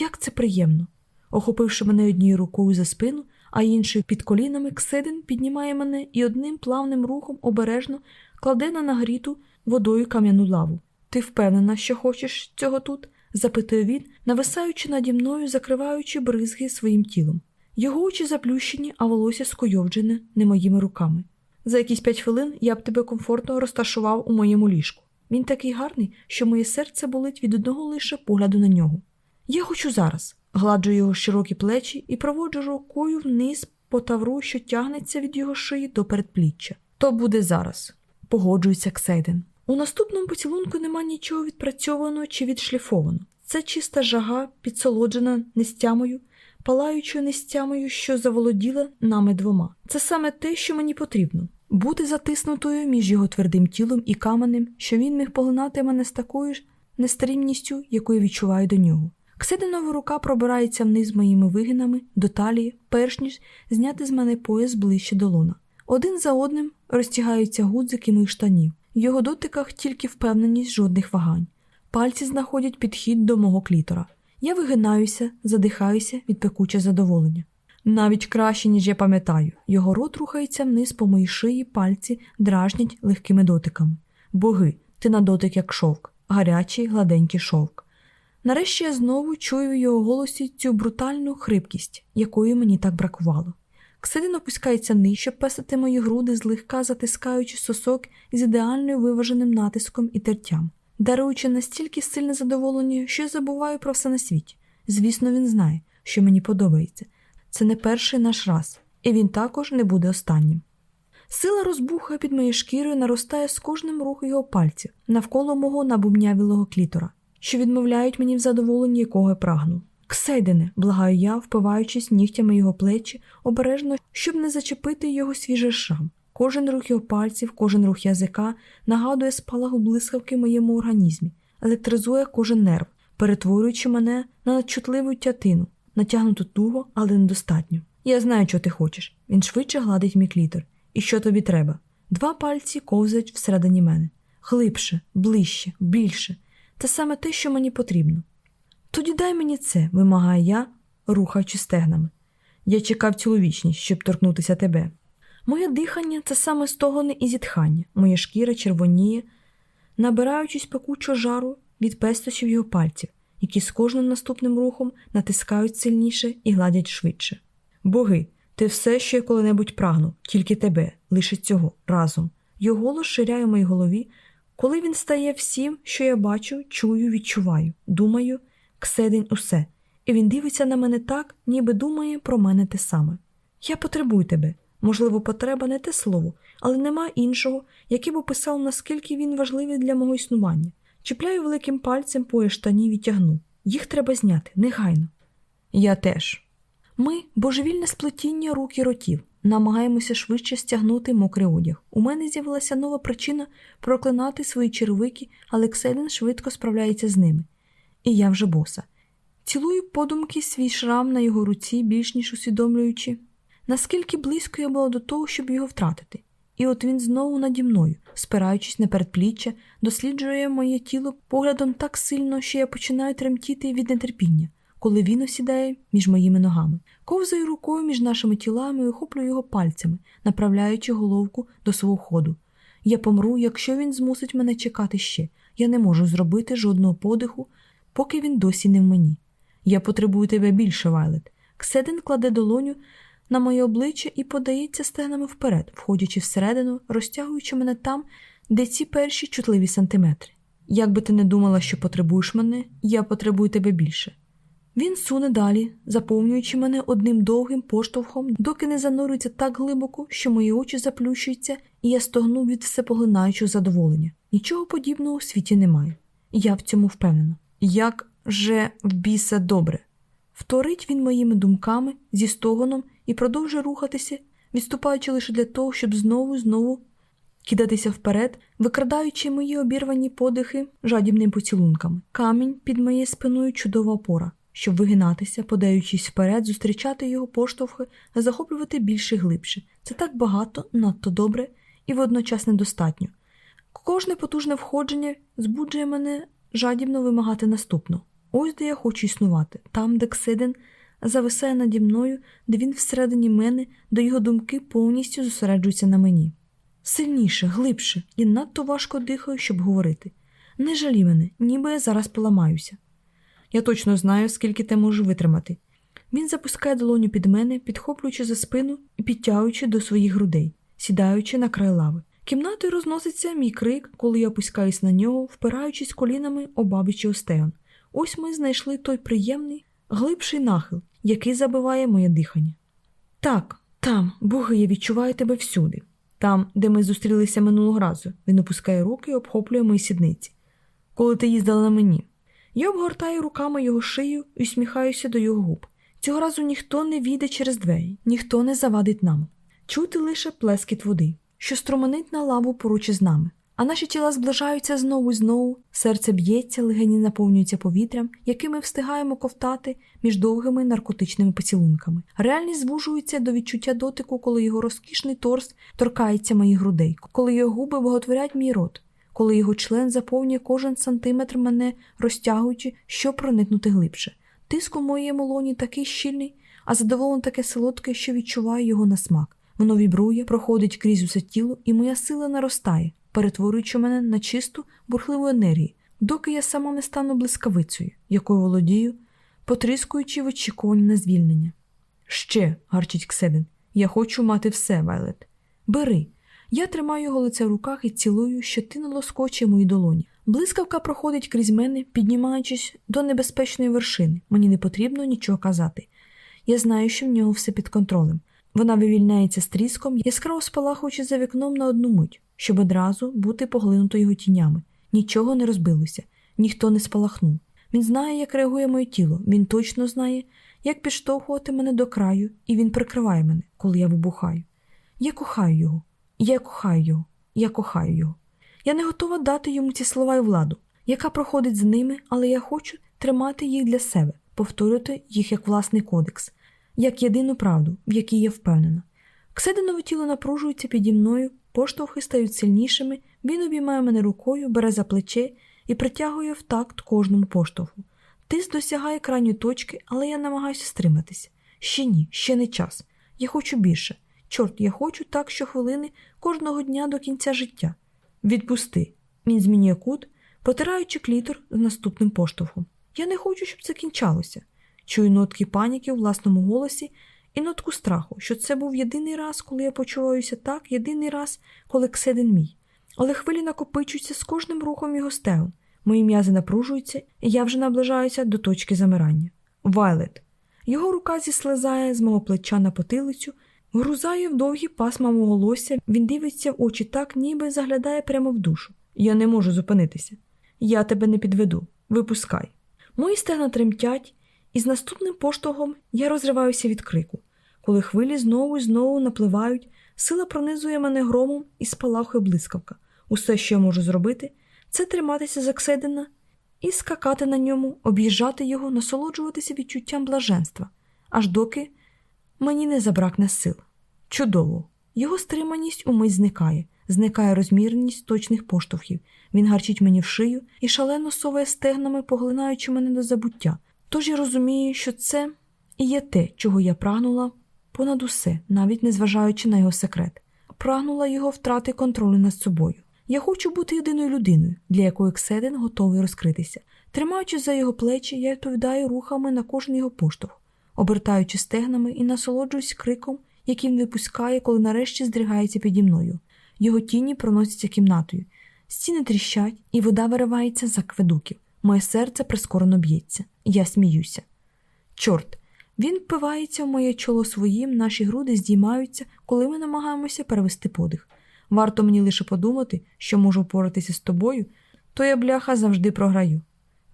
Як це приємно! Охопивши мене однією рукою за спину, а іншою під колінами Кседин піднімає мене і одним плавним рухом обережно кладе на нагріту водою кам'яну лаву. Ти впевнена, що хочеш цього тут? запитує він, нависаючи наді мною, закриваючи бризги своїм тілом. Його очі заплющені, а волосся скойовджене не моїми руками. За якісь п'ять хвилин я б тебе комфортно розташував у моєму ліжку. Він такий гарний, що моє серце болить від одного лише погляду на нього. Я хочу зараз, гладжу його широкі плечі і проводжу рукою вниз по тавру, що тягнеться від його шиї до передпліччя. То буде зараз, погоджується Ксейден. У наступному поцілунку нема нічого відпрацьованого чи відшліфовано. Це чиста жага, підсолоджена нестямою, палаючою нестямою, що заволоділа нами двома. Це саме те, що мені потрібно бути затиснутою між його твердим тілом і каменем, що він міг поглинати мене з такою ж нестримністю, якою відчуваю до нього. Ксединова рука пробирається вниз моїми вигинами до талії, перш ніж зняти з мене пояс ближче до луна. Один за одним розтягаються гудзики моїх штанів. В його дотиках тільки впевненість жодних вагань. Пальці знаходять підхід до мого клітора. Я вигинаюся, задихаюся від пекуче задоволення. Навіть краще, ніж я пам'ятаю, його рот рухається вниз по моїй шиї, пальці дражнять легкими дотиками. Боги, ти на дотик, як шовк, гарячий, гладенький шовк. Нарешті я знову чую в його голосі цю брутальну хрипкість, якої мені так бракувало. Ксидин опускається нижче, песити мої груди, злегка затискаючи сосок з ідеально виваженим натиском і тертям, даруючи настільки сильне задоволення, що я забуваю про все на світі. Звісно, він знає, що мені подобається. Це не перший наш раз, і він також не буде останнім. Сила розбуха під моєю шкірою наростає з кожним рухом його пальців навколо мого набумнявілого клітора, що відмовляють мені в задоволенні, якого я прагну. Ксейдене, благаю я, впиваючись нігтями його плечі, обережно, щоб не зачепити його свіжий шрам. Кожен рух його пальців, кожен рух язика нагадує спалагу блискавки в моєму організмі, електризує кожен нерв, перетворюючи мене на надчутливу тятину, натягнуту туго, але недостатньо. Я знаю, що ти хочеш. Він швидше гладить мій клітор. І що тобі треба? Два пальці ковзають всередині мене. Глибше, ближче, більше. Це саме те, що мені потрібно. Тоді дай мені це, вимагає я, рухаючи стегнами. Я чекав цілу вічність, щоб торкнутися тебе. Моє дихання це саме стогони і зітхання, моя шкіра червоніє, набираючись пекучу жару від пестощів його пальців, які з кожним наступним рухом натискають сильніше і гладять швидше. Боги, ти все, що я коли-небудь прагну, тільки тебе, лише цього, разом. Його голос ширяє в моїй голові, коли він стає всім, що я бачу, чую, відчуваю, думаю, кседень усе, і він дивиться на мене так, ніби думає про мене те саме. Я потребую тебе. Можливо, потреба не те слово, але нема іншого, який б описав, наскільки він важливий для мого існування. Чіпляю великим пальцем по штані і. Їх треба зняти, негайно. Я теж. Ми божевільне сплетіння рук і ротів, намагаємося швидше стягнути мокрий одяг. У мене з'явилася нова причина проклинати свої червики, але Кселін швидко справляється з ними. І я вже боса. Цілую подумки свій шрам на його руці, більш ніж усвідомлюючи, наскільки близько я була до того, щоб його втратити. І от він знову наді мною, спираючись на передпліччя, досліджує моє тіло поглядом так сильно, що я починаю тремтіти від нетерпіння, коли він осідає між моїми ногами. Ковзаю рукою між нашими тілами і охоплюю його пальцями, направляючи головку до свого ходу. Я помру, якщо він змусить мене чекати ще. Я не можу зробити жодного подиху, поки він досі не в мені. Я потребую тебе більше, Вайлет. Кседин кладе долоню на моє обличчя і подається стегнами вперед, входячи всередину, розтягуючи мене там, де ці перші чутливі сантиметри. Як би ти не думала, що потребуєш мене, я потребую тебе більше. Він суне далі, заповнюючи мене одним довгим поштовхом, доки не занурюється так глибоко, що мої очі заплющуються, і я стогну від всепоглинаючого задоволення. Нічого подібного у світі немає. Я в цьому впевнена. Як же в біса добре. Вторить він моїми думками зі стогоном і продовжує рухатися, відступаючи лише для того, щоб знову знову кидатися вперед, викрадаючи мої обірвані подихи жадібним поцілунками. Камінь під моєю спиною чудова опора, щоб вигинатися, подаючись вперед, зустрічати його поштовхи, захоплювати більше і глибше. Це так багато, надто добре і водночас недостатньо. Кожне потужне входження збуджує мене жадібно вимагати наступну. Ось де я хочу існувати, там, де Ксиден зависає наді мною, де він всередині мене, де його думки повністю зосереджуються на мені. Сильніше, глибше і надто важко дихаю, щоб говорити. Не жалі мене, ніби я зараз поламаюся. Я точно знаю, скільки ти можеш витримати. Він запускає долоню під мене, підхоплюючи за спину і підтягуючи до своїх грудей, сідаючи на край лави. Кімнатою розноситься мій крик, коли я опускаюсь на нього, впираючись колінами обабічі остеон. Ось ми знайшли той приємний, глибший нахил, який забиває моє дихання. Так, там, боги, я відчуваю тебе всюди. Там, де ми зустрілися минулого разу, він опускає руки і обхоплює мої сідниці. Коли ти їздила на мені. Я обгортаю руками його шию і усміхаюся до його губ. Цього разу ніхто не війде через двері, ніхто не завадить нам. Чути лише плескіт води, що струменить на лаву поруч із нами. А наші тіла зближаються знову і знову, серце б'ється, легені наповнюються повітрям, яким ми встигаємо ковтати між довгими наркотичними поцілунками. Реальність звужується до відчуття дотику, коли його розкішний торс торкається моїх грудей, коли його губи боготворять мій рот, коли його член заповнює кожен сантиметр мене, розтягуючи, щоб проникнути глибше. Тиск у моєму лоні такий щільний, а задоволено таке солодке, що відчуваю його на смак. Воно вібрує, проходить крізь усе тіло, і моя сила наростає, перетворюючи мене на чисту, бурхливу енергію, доки я сама не стану блискавицею, якою володію, потріскуючи в очікуванні на звільнення. Ще, гарчить Кседин, я хочу мати все, Вайлет. Бери. Я тримаю його лице в руках і цілую, що ти не налоскоче мої долоні. Блискавка проходить крізь мене, піднімаючись до небезпечної вершини. Мені не потрібно нічого казати. Я знаю, що в нього все під контролем. Вона вивільняється з тріском, яскраво спалахуючи за вікном на одну мить, щоб одразу бути поглинуто його тінями. Нічого не розбилося, ніхто не спалахнув. Він знає, як реагує моє тіло, він точно знає, як підштовхувати мене до краю, і він прикриває мене, коли я вибухаю. Я кохаю його, я кохаю його, я кохаю його. Я не готова дати йому ці слова і владу, яка проходить з ними, але я хочу тримати їх для себе, повторювати їх як власний кодекс, як єдину правду, в якій я впевнена. Ксединове тіло напружується піді мною, поштовхи стають сильнішими, він обіймає мене рукою, бере за плече і притягує в такт кожному поштовху. Тиск досягає крайньої точки, але я намагаюся стриматися. Ще ні, ще не час. Я хочу більше. Чорт, я хочу так щохвилини кожного дня до кінця життя. Відпусти. Він змінює кут, потираючи клітор з наступним поштовхом. Я не хочу, щоб це кінчалося. Чую нотки паніки у власному голосі і нотку страху, що це був єдиний раз, коли я почуваюся так, єдиний раз, коли кседин мій. Але хвилі накопичуються з кожним рухом його стегон. Мої м'язи напружуються, і я вже наближаюся до точки замирання. Вайлет. Його рука зіслизає з мого плеча на потилицю, грузає в довгі пасма мого волосся, він дивиться в очі так, ніби заглядає прямо в душу. Я не можу зупинитися. Я тебе не підведу. Випускай. Мої стегна тремтять, і з наступним поштовхом я розриваюся від крику. Коли хвилі знову і знову напливають, сила пронизує мене громом і спалахує блискавка. Усе, що я можу зробити, це триматися за Кседина і скакати на ньому, об'їжджати його, насолоджуватися відчуттям блаженства, аж доки мені не забракне сил. Чудово! Його стриманість умить зникає, зникає розмірність точних поштовхів. Він гарчить мені в шию і шалено соває стегнами, поглинаючи мене до забуття. Тож я розумію, що це і є те, чого я прагнула понад усе, навіть незважаючи на його секрет. Прагнула його втрати контролю над собою. Я хочу бути єдиною людиною, для якої Кседен готовий розкритися. Тримаючи за його плечі, я відповідаю рухами на кожен його поштовх, обертаючи стегнами і насолоджуюсь криком, який він випускає, коли нарешті здригається піді мною. Його тіні проносяться кімнатою, стіни тріщать, і вода виривається з акведуків. Моє серце прискорено б'ється. Я сміюся. Чорт, він впивається в моє чоло своїм, наші груди здіймаються, коли ми намагаємося перевести подих. Варто мені лише подумати, що можу впоратися з тобою, то я бляха завжди програю.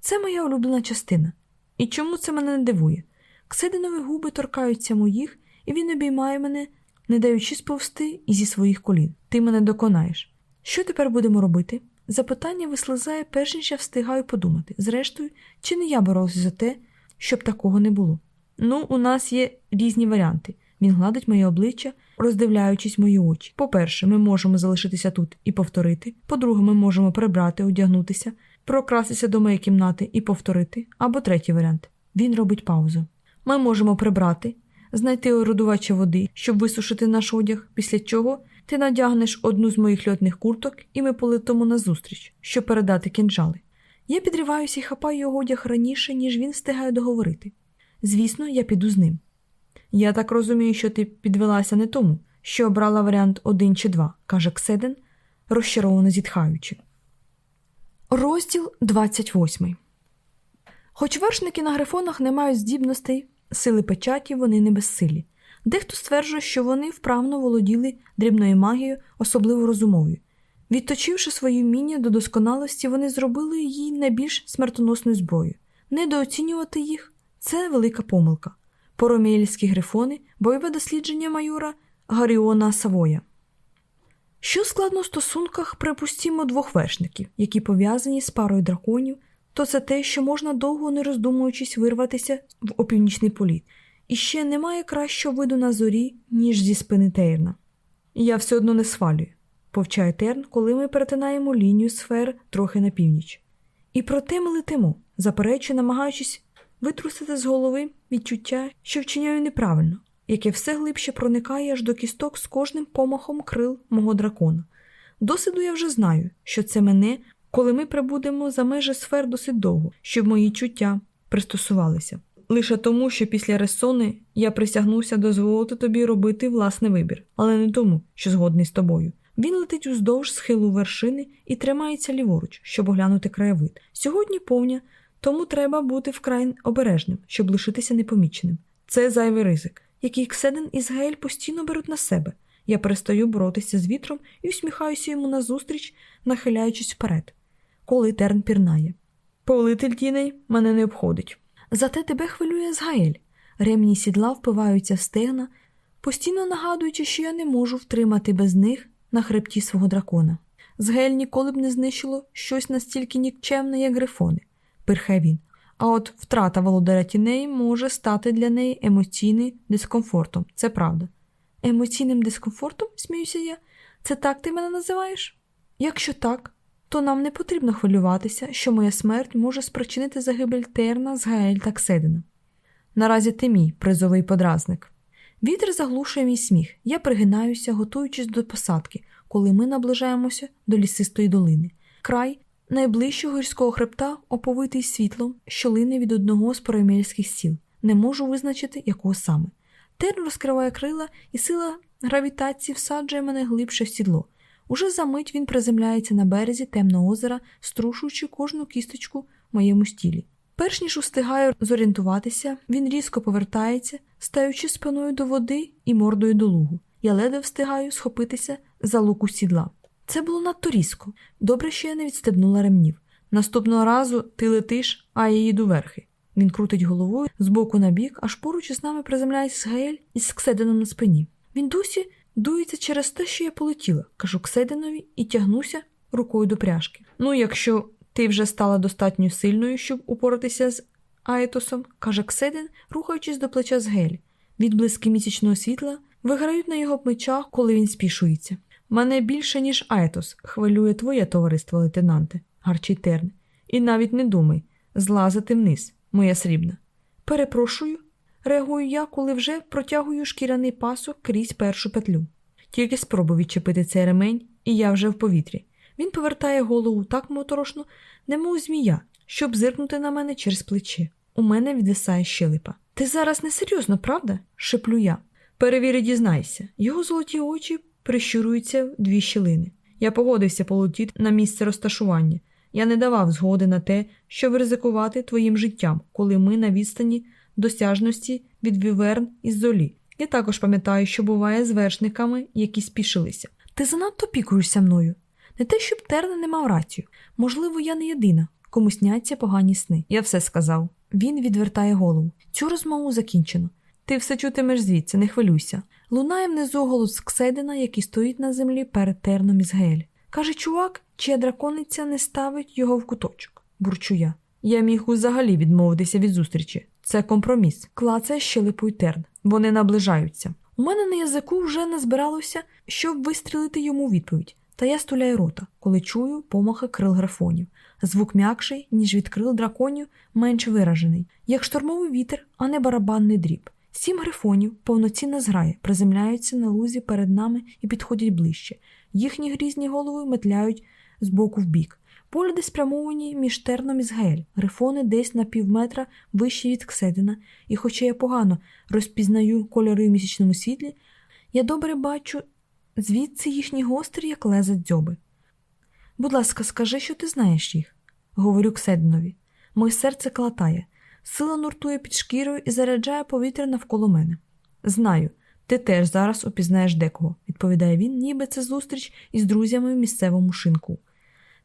Це моя улюблена частина. І чому це мене не дивує? Ксединові губи торкаються моїх, і він обіймає мене, не даючи сповзти і зі своїх колін. Ти мене доконаєш. Що тепер будемо робити? Запитання вислизає, перш ніж я встигаю подумати. Зрештою, чи не я боровся за те, щоб такого не було? Ну, у нас є різні варіанти. Він гладить моє обличчя, роздивляючись мої очі. По-перше, ми можемо залишитися тут і повторити. По-друге, ми можемо прибрати, одягнутися, прокрастися до моєї кімнати і повторити. Або третій варіант. Він робить паузу. Ми можемо прибрати, знайти орудувача води, щоб висушити наш одяг, після чого ти надягнеш одну з моїх льотних курток, і ми полетимо назустріч, щоб передати кінжали. Я підриваюся і хапаю його одяг раніше, ніж він встигає договорити. Звісно, я піду з ним. Я так розумію, що ти підвелася не тому, що обрала варіант один чи два, каже Кседен, розчаровано зітхаючи. Розділ 28 Хоч вершники на грифонах не мають здібностей, сили печаті вони не безсилі. Дехто стверджує, що вони вправно володіли дрібною магією, особливо розумовою. Відточивши свої вміння до досконалості, вони зробили її найбільш смертоносною зброєю. Недооцінювати їх це велика помилка. Пороміельські грифони, бойове дослідження майора Гаріона Савоя. Що складно в стосунках, припустімо, двох вершників, які пов'язані з парою драконів, то це те, що можна довго не роздумуючись вирватися в опівнічний політ. І ще немає кращого виду на зорі, ніж зі спини Тейрна. Я все одно не свалюю, повчає Терн, коли ми перетинаємо лінію сфер трохи на північ. І проте ми летимо, заперечу, намагаючись витрусити з голови відчуття, що вчиняю неправильно, яке все глибше проникає аж до кісток з кожним помахом крил мого дракона. Досвіду я вже знаю, що це мене, коли ми прибудемо за межі сфер досить довго, щоб мої чуття пристосувалися. Лише тому, що після ресони я присягнувся дозволити тобі робити власний вибір, але не тому, що згодний з тобою. Він летить уздовж схилу вершини і тримається ліворуч, щоб оглянути краєвид. Сьогодні повня, тому треба бути вкрай обережним, щоб лишитися непоміченим. Це зайвий ризик, який Кседен і Згаель постійно беруть на себе. Я перестаю боротися з вітром і усміхаюся йому назустріч, нахиляючись вперед, коли терн пірнає. Повелитель тіней мене не обходить. Зате тебе хвилює Згаель. Ремні сідла впиваються в стегна, постійно нагадуючи, що я не можу втримати без них на хребті свого дракона. Згаель ніколи б не знищило щось настільки нікчемне, як грифони, пирхе він. А от втрата володаря тіней може стати для неї емоційним дискомфортом. Це правда. Емоційним дискомфортом, сміюся я, це так ти мене називаєш? Якщо так, то нам не потрібно хвилюватися, що моя смерть може спричинити загибель Терна з Гаель та Кседина. Наразі ти мій призовий подразник. Вітер заглушує мій сміх. Я пригинаюся, готуючись до посадки, коли ми наближаємося до лісистої долини. Край найближчого гірського хребта оповитий світлом, що лине від одного з поремельських сіл. Не можу визначити, якого саме. Терн розкриває крила, і сила гравітації всаджує мене глибше в сідло. Уже за мить він приземляється на березі темного озера, струшуючи кожну кісточку в моєму стілі. Перш ніж устигаю зорієнтуватися, він різко повертається, стаючи спиною до води і мордою до лугу. Я ледве встигаю схопитися за луку сідла. Це було надто різко. Добре, що я не відстебнула ремнів. Наступного разу ти летиш, а я їду верхи. Він крутить головою з боку на бік, аж поруч із нами приземляється Гаель із Кседеном на спині. Він досі дується через те, що я полетіла, кажу Кседенові і тягнуся рукою до пряжки. Ну, якщо ти вже стала достатньо сильною, щоб упоратися з Аетосом, каже Кседен, рухаючись до плеча з Гель. Відблиски місячного світла виграють на його плечах, коли він спішується. Мене більше, ніж Аетос, хвилює твоє товариство, лейтенанте, гарчить Терн. І навіть не думай злазити вниз, моя срібна. Перепрошую, реагую я, коли вже протягую шкіряний пасок крізь першу петлю. Тільки спробую відчепити цей ремень, і я вже в повітрі. Він повертає голову так моторошно, немов змія, щоб зиркнути на мене через плече. У мене відвисає щелепа. Ти зараз не серйозно, правда? шеплю я. Перевір і дізнайся. Його золоті очі прищуруються в дві щілини. Я погодився полетіти на місце розташування. Я не давав згоди на те, щоб ризикувати твоїм життям, коли ми на відстані досяжності від віверн із золі. Я також пам'ятаю, що буває з вершниками, які спішилися. Ти занадто пікуєшся мною. Не те, щоб Терна не мав рацію. Можливо, я не єдина, кому сняться погані сни. Я все сказав. Він відвертає голову. Цю розмову закінчено. Ти все чутимеш звідси, не хвилюйся. Лунає внизу голос Кседина, який стоїть на землі перед терном із Гель. Каже, чувак, чия дракониця не ставить його в куточок. бурчу я. Я міг взагалі відмовитися від зустрічі. Це компроміс. Клацає щелепою терн. Вони наближаються. У мене на язику вже не збиралося, щоб вистрілити йому відповідь. та я стуляю рота, коли чую помахи крил графонів. Звук м'якший, ніж від крил драконів, менш виражений, як штормовий вітер, а не барабанний дріб. Сім грифонів, повноцінна зграя, приземляються на лузі перед нами і підходять ближче. Їхні грізні голови метляють з боку в бік. Погляди спрямовані між терном і згель. Грифони десь на пів метра вище від Кседина, і, хоча я погано розпізнаю кольори в місячному світлі, я добре бачу звідси їхні гострі, як леза дзьоби. Будь ласка, скажи, що ти знаєш їх, говорю Ксединові. Моє серце клатає. Сила нуртує під шкірою і заряджає повітря навколо мене. Знаю, ти теж зараз опізнаєш декого, відповідає він, ніби це зустріч із друзями в місцевому шинку.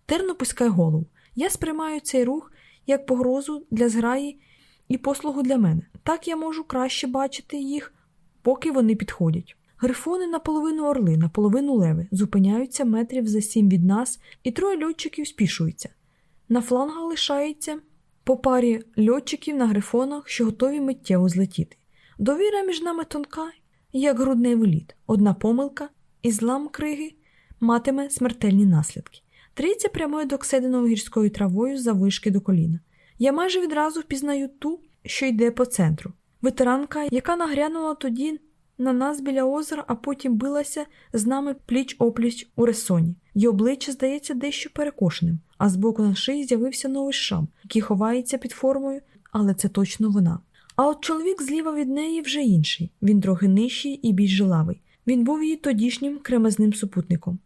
Терно пускає голову. Я сприймаю цей рух як погрозу для зграї і послугу для мене. Так я можу краще бачити їх, поки вони підходять. Грифони наполовину орли, наполовину леви, зупиняються метрів за сім від нас, і троє льотчиків спішуються. На флангах лишається по парі льотчиків на грифонах, що готові миттєво злетіти. Довіра між нами тонка, як грудний виліт. Одна помилка і злам криги матиме смертельні наслідки. Трійця прямує до Ксединової гірською травою за вишки до коліна. Я майже відразу впізнаю ту, що йде по центру. Ветеранка, яка нагрянула тоді на нас біля озера, а потім билася з нами пліч опліч у ресоні. Її обличчя здається дещо перекошеним, а збоку на шиї з'явився новий шам, який ховається під формою, але це точно вона. А от чоловік зліва від неї вже інший. Він трохи нижчий і більш жилавий. Він був її тодішнім кремезним супутником.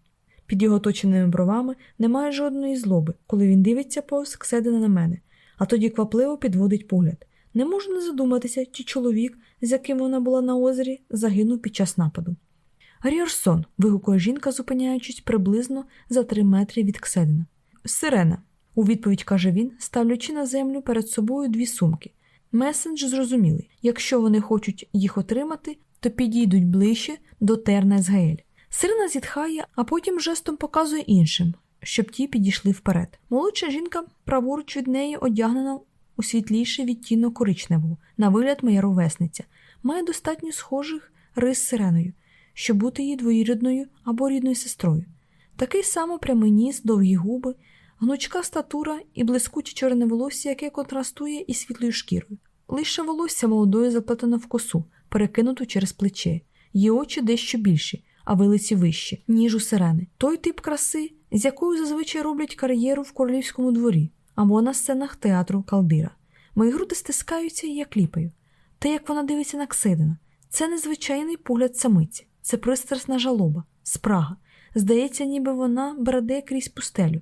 Під його точеними бровами немає жодної злоби, коли він дивиться повз Кседина на мене, а тоді квапливо підводить погляд. Не можу не задуматися, чи чоловік, з яким вона була на озері, загинув під час нападу. Ріорсон, вигукує жінка, зупиняючись приблизно за три метри від Кседина. Сирена, у відповідь каже він, ставлячи на землю перед собою дві сумки. Месендж зрозумілий якщо вони хочуть їх отримати, то підійдуть ближче до Терна Згаель. Сирена зітхає, а потім жестом показує іншим, щоб ті підійшли вперед. Молодша жінка праворуч від неї одягнена у світліший відтінок коричневого, на вигляд моя ровесниця, має достатньо схожих рис з сиреною, щоб бути її двоюрідною або рідною сестрою. Такий само прямий ніс, довгі губи, гнучка статура і блискуче чорне волосся, яке контрастує із світлою шкірою. Лише волосся молодої заплетено в косу, перекинуту через плече, її очі дещо більші, а вилиці вищі, ніж у сирени. Той тип краси, з якою зазвичай роблять кар'єру в королівському дворі або на сценах театру Калбіра. Мої груди стискаються і я кліпаю. Те, як вона дивиться на Ксидина, це незвичайний погляд самиці, це пристрасна жалоба, спрага. Здається, ніби вона браде крізь пустелю.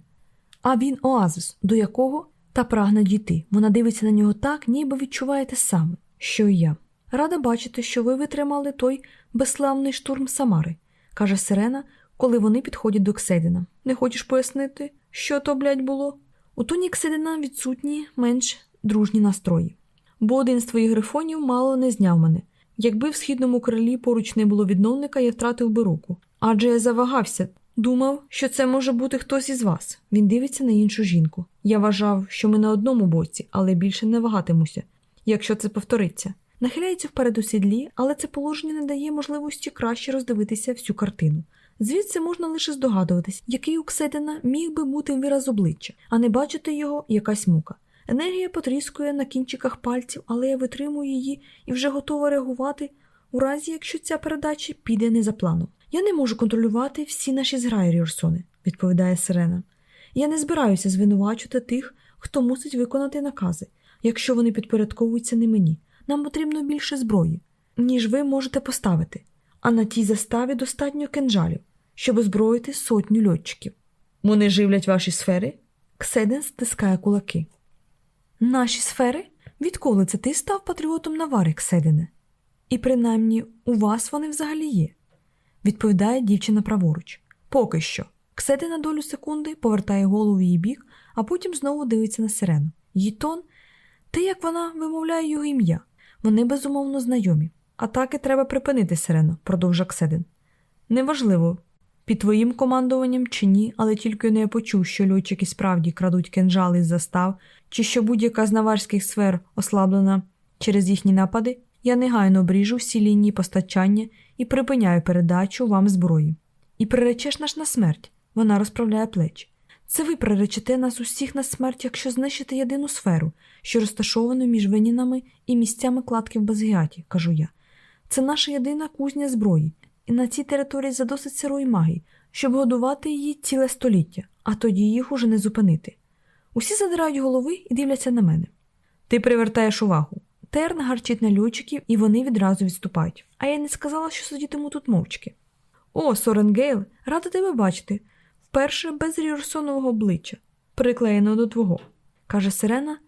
А він оазис, до якого та прагне дійти. Вона дивиться на нього так, ніби відчуває те саме, що і я. Рада бачити, що ви витримали той безславний штурм Самари, каже Сирена, коли вони підходять до Кседина. Не хочеш пояснити, що то, блядь, було? У тоні Кседина відсутні менш дружні настрої. Бо один з твоїх грифонів мало не зняв мене. Якби в східному крилі поруч не було відновника, я втратив би руку. Адже я завагався, думав, що це може бути хтось із вас. Він дивиться на іншу жінку. Я вважав, що ми на одному боці, але більше не вагатимуся, якщо це повториться. Нахиляється вперед у сідлі, але це положення не дає можливості краще роздивитися всю картину. Звідси можна лише здогадуватись, який у Кседина міг би бути вираз обличчя, а не бачити його якась мука. Енергія потріскує на кінчиках пальців, але я витримую її і вже готова реагувати у разі, якщо ця передача піде не за планом. Я не можу контролювати всі наші зграї, Ріорсоне, відповідає Сирена. Я не збираюся звинувачувати тих, хто мусить виконати накази, якщо вони підпорядковуються не мені. Нам потрібно більше зброї, ніж ви можете поставити, а на тій заставі достатньо кинжалів, щоб озброїти сотню льотчиків. Вони живлять ваші сфери? Кседен стискає кулаки. Наші сфери? Відколи це ти став патріотом Навари, Кседене? І принаймні у вас вони взагалі є, відповідає дівчина праворуч. Поки що. Кседе на долю секунди повертає голову в її бік, а потім знову дивиться на сирену. Її тон, те, як вона вимовляє його ім'я. Вони безумовно знайомі. Атаки треба припинити, сирено, продовжує Кседин. Неважливо, під твоїм командуванням чи ні, але тільки не я почув, що льотчики справді крадуть кинжали з застав, чи що будь-яка з наварських сфер ослаблена через їхні напади, я негайно обріжу всі лінії постачання і припиняю передачу вам зброї. І приречеш наш на смерть. Вона розправляє плечі. Це ви приречете нас усіх на смерть, якщо знищите єдину сферу, що розташована між венінами і місцями кладки в Базгіаті, кажу я. Це наша єдина кузня зброї, і на цій території задосить сирої магії, щоб годувати її ціле століття, а тоді їх уже не зупинити. Усі задирають голови і дивляться на мене. Ти привертаєш увагу. Терн гарчить на льотчиків, і вони відразу відступають. А я не сказала, що сидітиму тут мовчки. О, Соренгейл, рада тебе бачити. Вперше без Рірсонового обличчя, приклеєного до твого, каже Сирена,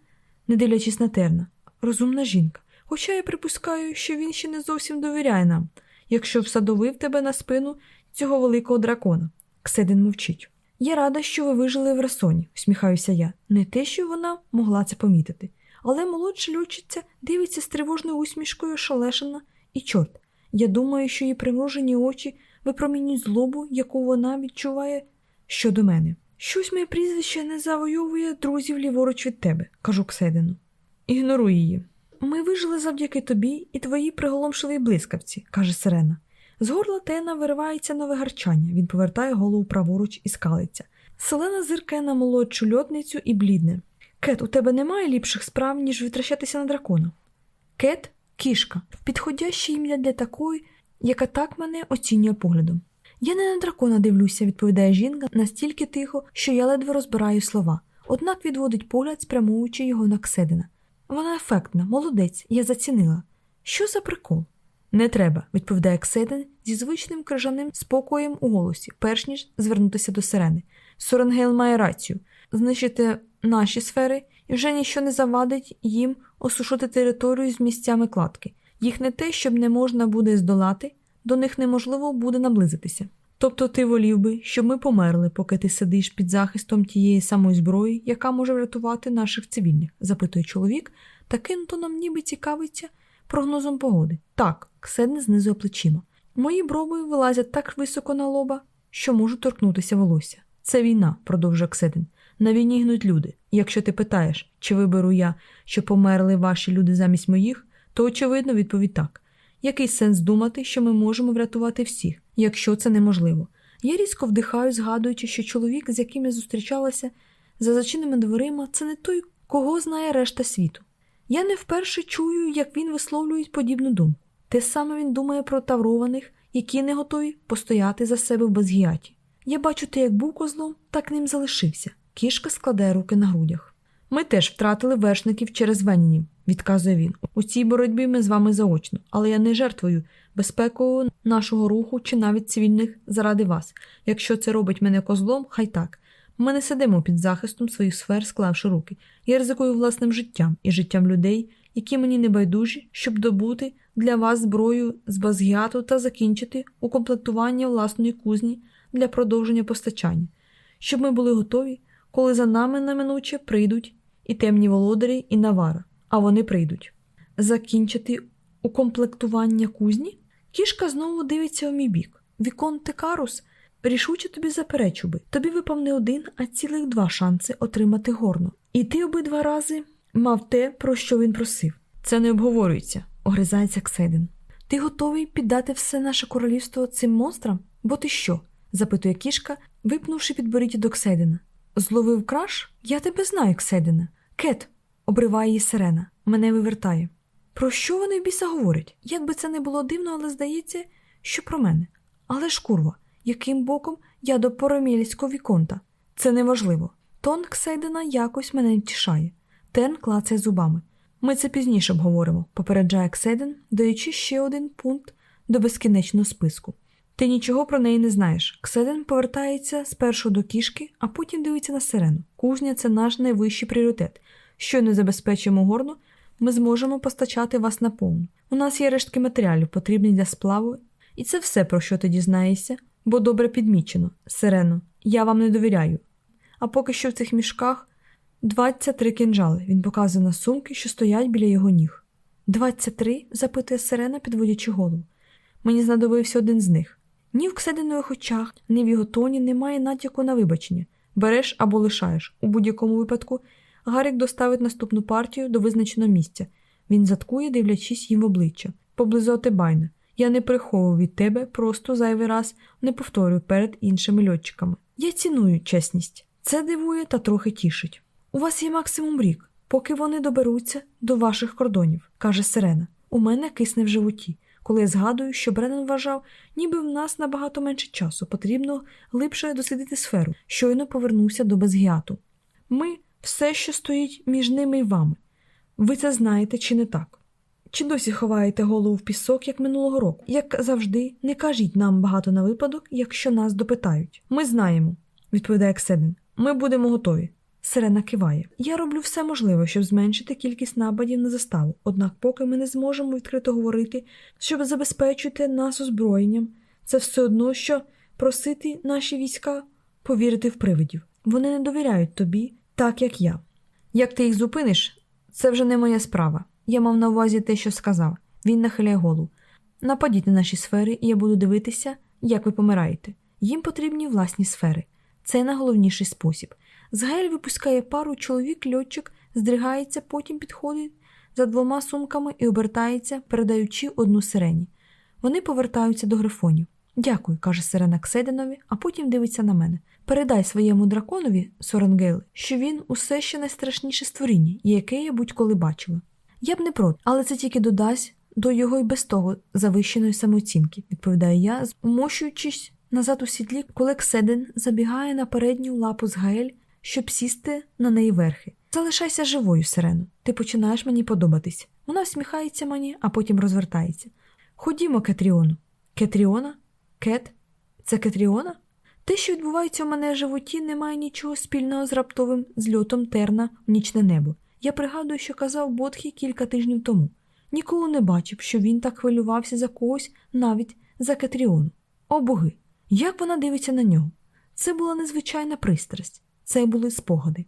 не дивлячись на терна. Розумна жінка. Хоча я припускаю, що він ще не зовсім довіряє нам, якщо всадовив тебе на спину цього великого дракона. Кседин мовчить. Я рада, що ви вижили в Ресоні, усміхаюся я. Не те, що вона могла це помітити. Але молодша льотчиця дивиться з тривожною усмішкою шалешена і чорт. Я думаю, що її примружені очі випромінюють злобу, яку вона відчуває щодо мене. Щось моє прізвище не завойовує друзів ліворуч від тебе, кажу Кседину. Ігноруй її. Ми вижили завдяки тобі і твоїй приголомшливій блискавці, каже Сирена. З горла Тена виривається нове гарчання. Він повертає голову праворуч і скалиться. Селена зиркає на молодшу льотницю і блідне. Кет, у тебе немає ліпших справ, ніж витрачатися на дракона. Кет кішка, підходяще ім'я для такої, яка так мене оцінює поглядом. Я не на дракона дивлюся, відповідає жінка настільки тихо, що я ледве розбираю слова, однак відводить погляд, спрямовуючи його на Кседина. Вона ефектна, молодець, я зацінила. Що за прикол? Не треба, відповідає Кседин зі звичним крижаним спокоєм у голосі, перш ніж звернутися до сирени. Соренгейл має рацію знищать наші сфери, і вже ніщо не завадить їм осушити територію з місцями кладки. Їх не те, щоб не можна буде здолати, до них неможливо буде наблизитися. Тобто ти волів би, щоб ми померли, поки ти сидиш під захистом тієї самої зброї, яка може врятувати наших цивільних? запитує чоловік, таким тоном ніби цікавиться прогнозом погоди. Так, Кседне знизує плечима. Мої брови вилазять так високо на лоба, що можу торкнутися волосся. Це війна, продовжує Кседин. На війні гнуть люди. Якщо ти питаєш, чи виберу я, що померли ваші люди замість моїх, то очевидно відповідь так. Який сенс думати, що ми можемо врятувати всіх, якщо це неможливо? Я різко вдихаю, згадуючи, що чоловік, з яким я зустрічалася за зачиненими дверима, це не той, кого знає решта світу. Я не вперше чую, як він висловлює подібну думку. Те саме він думає про таврованих, які не готові постояти за себе в Базгіаті. Я бачу те, як був козлом, так ним залишився. Кішка складає руки на грудях. Ми теж втратили вершників через Венінів, відказує він. У цій боротьбі ми з вами заочно, але я не жертвую безпекою нашого руху чи навіть цивільних заради вас. Якщо це робить мене козлом, хай так. Ми не сидимо під захистом своїх сфер, склавши руки. Я ризикую власним життям і життям людей, які мені не байдужі, щоб добути для вас зброю з базгіату та закінчити укомплектування власної кузні для продовження постачання, щоб ми були готові, коли за нами неминуче прийдуть і темні володарі, і навара, а вони прийдуть. Закінчити укомплектування кузні? Кішка знову дивиться у мій бік. Вікон Текарус рішуче тобі заперечу би. Тобі випав не один, а цілих два шанси отримати горно. І ти обидва рази мав те, про що він просив. Це не обговорюється, огризається Кседин. Ти готовий піддати все наше королівство цим монстрам? Бо ти що? запитує кішка, випнувши підборіддя до Кседина. Зловив краш? Я тебе знаю, Кседина. Кет, обриває її сирена, мене вивертає. Про що вони в біса говорять? Як би це не було дивно, але здається, що про мене. Але ж курва, яким боком я до поромільського віконта? Це неважливо. Тон Кседина якось мене втішає. Терн клацає зубами. Ми це пізніше обговоримо, попереджає Кседин, даючи ще один пункт до безкінечного списку. Ти нічого про неї не знаєш. Кседен повертається спершу до кішки, а потім дивиться на сирену. Кузня це наш найвищий пріоритет. Щойно забезпечимо горну, ми зможемо постачати вас наповну. У нас є рештки матеріалів, потрібні для сплаву, і це все, про що ти дізнаєшся, бо добре підмічено. Сирено, я вам не довіряю. А поки що в цих мішках 23 кинджали. Він показує на сумки, що стоять біля його ніг. «23?» – запитує сирена, підводячи голову. Мені знадобився один з них. Ні в Ксединових очах, ні в його тоні немає натяку на вибачення. Береш або лишаєш. У будь-якому випадку Гарік доставить наступну партію до визначеного місця. Він заткує, дивлячись їм в обличчя. Поблизу Отебайна. Я не приховую від тебе, просто зайвий раз не повторюю перед іншими льотчиками. Я ціную чесність. Це дивує та трохи тішить. У вас є максимум рік, поки вони доберуться до ваших кордонів, каже Сирена. У мене кисне в животі, коли я згадую, що Бреннан вважав, ніби в нас набагато менше часу, потрібно глибше дослідити сферу, щойно повернувся до Безгіату. Ми все, що стоїть між ними і вами. Ви це знаєте чи не так? Чи досі ховаєте голову в пісок, як минулого року? Як завжди, не кажіть нам багато на випадок, якщо нас допитають. Ми знаємо, відповідає Кседин. Ми будемо готові. Сирена киває. Я роблю все можливе, щоб зменшити кількість нападів на заставу. Однак, поки ми не зможемо відкрито говорити, щоб забезпечити нас озброєнням, це все одно, що просити наші війська повірити в привидів. Вони не довіряють тобі, так як я. Як ти їх зупиниш, це вже не моя справа. Я мав на увазі те, що сказав. Він нахиляє голову. Нападіть на наші сфери, і я буду дивитися, як ви помираєте. Їм потрібні власні сфери. Це найголовніший спосіб. Сґаель випускає пару чоловік, льотчик, здригається, потім підходить за двома сумками і обертається, передаючи одну сирені. Вони повертаються до грифонів. Дякую, каже сирена Ксединові, а потім дивиться на мене. Передай своєму драконові, Соренгейл, що він усе ще найстрашніше створіння, яке я будь-коли бачила. Я б не проти, але це тільки додасть до його й без того завищеної самооцінки, відповідаю я, умощуючись назад у сідлі, коли Кседин забігає на передню лапу Сґаель, щоб сісти на неї верхи. Залишайся живою, Сирено. Ти починаєш мені подобатись. Вона всміхається мені, а потім розвертається. Ходімо, Кетріону. Кетріона? Кет? Це Кетріона? Те, що відбувається у мене в животі, не має нічого спільного з раптовим зльотом терна в нічне небо. Я пригадую, що казав Бодхі кілька тижнів тому. Ніколи не бачив, що він так хвилювався за когось, навіть за Кетріону. О боги! Як вона дивиться на нього? Це була незвичайна пристрасть, це були спогади.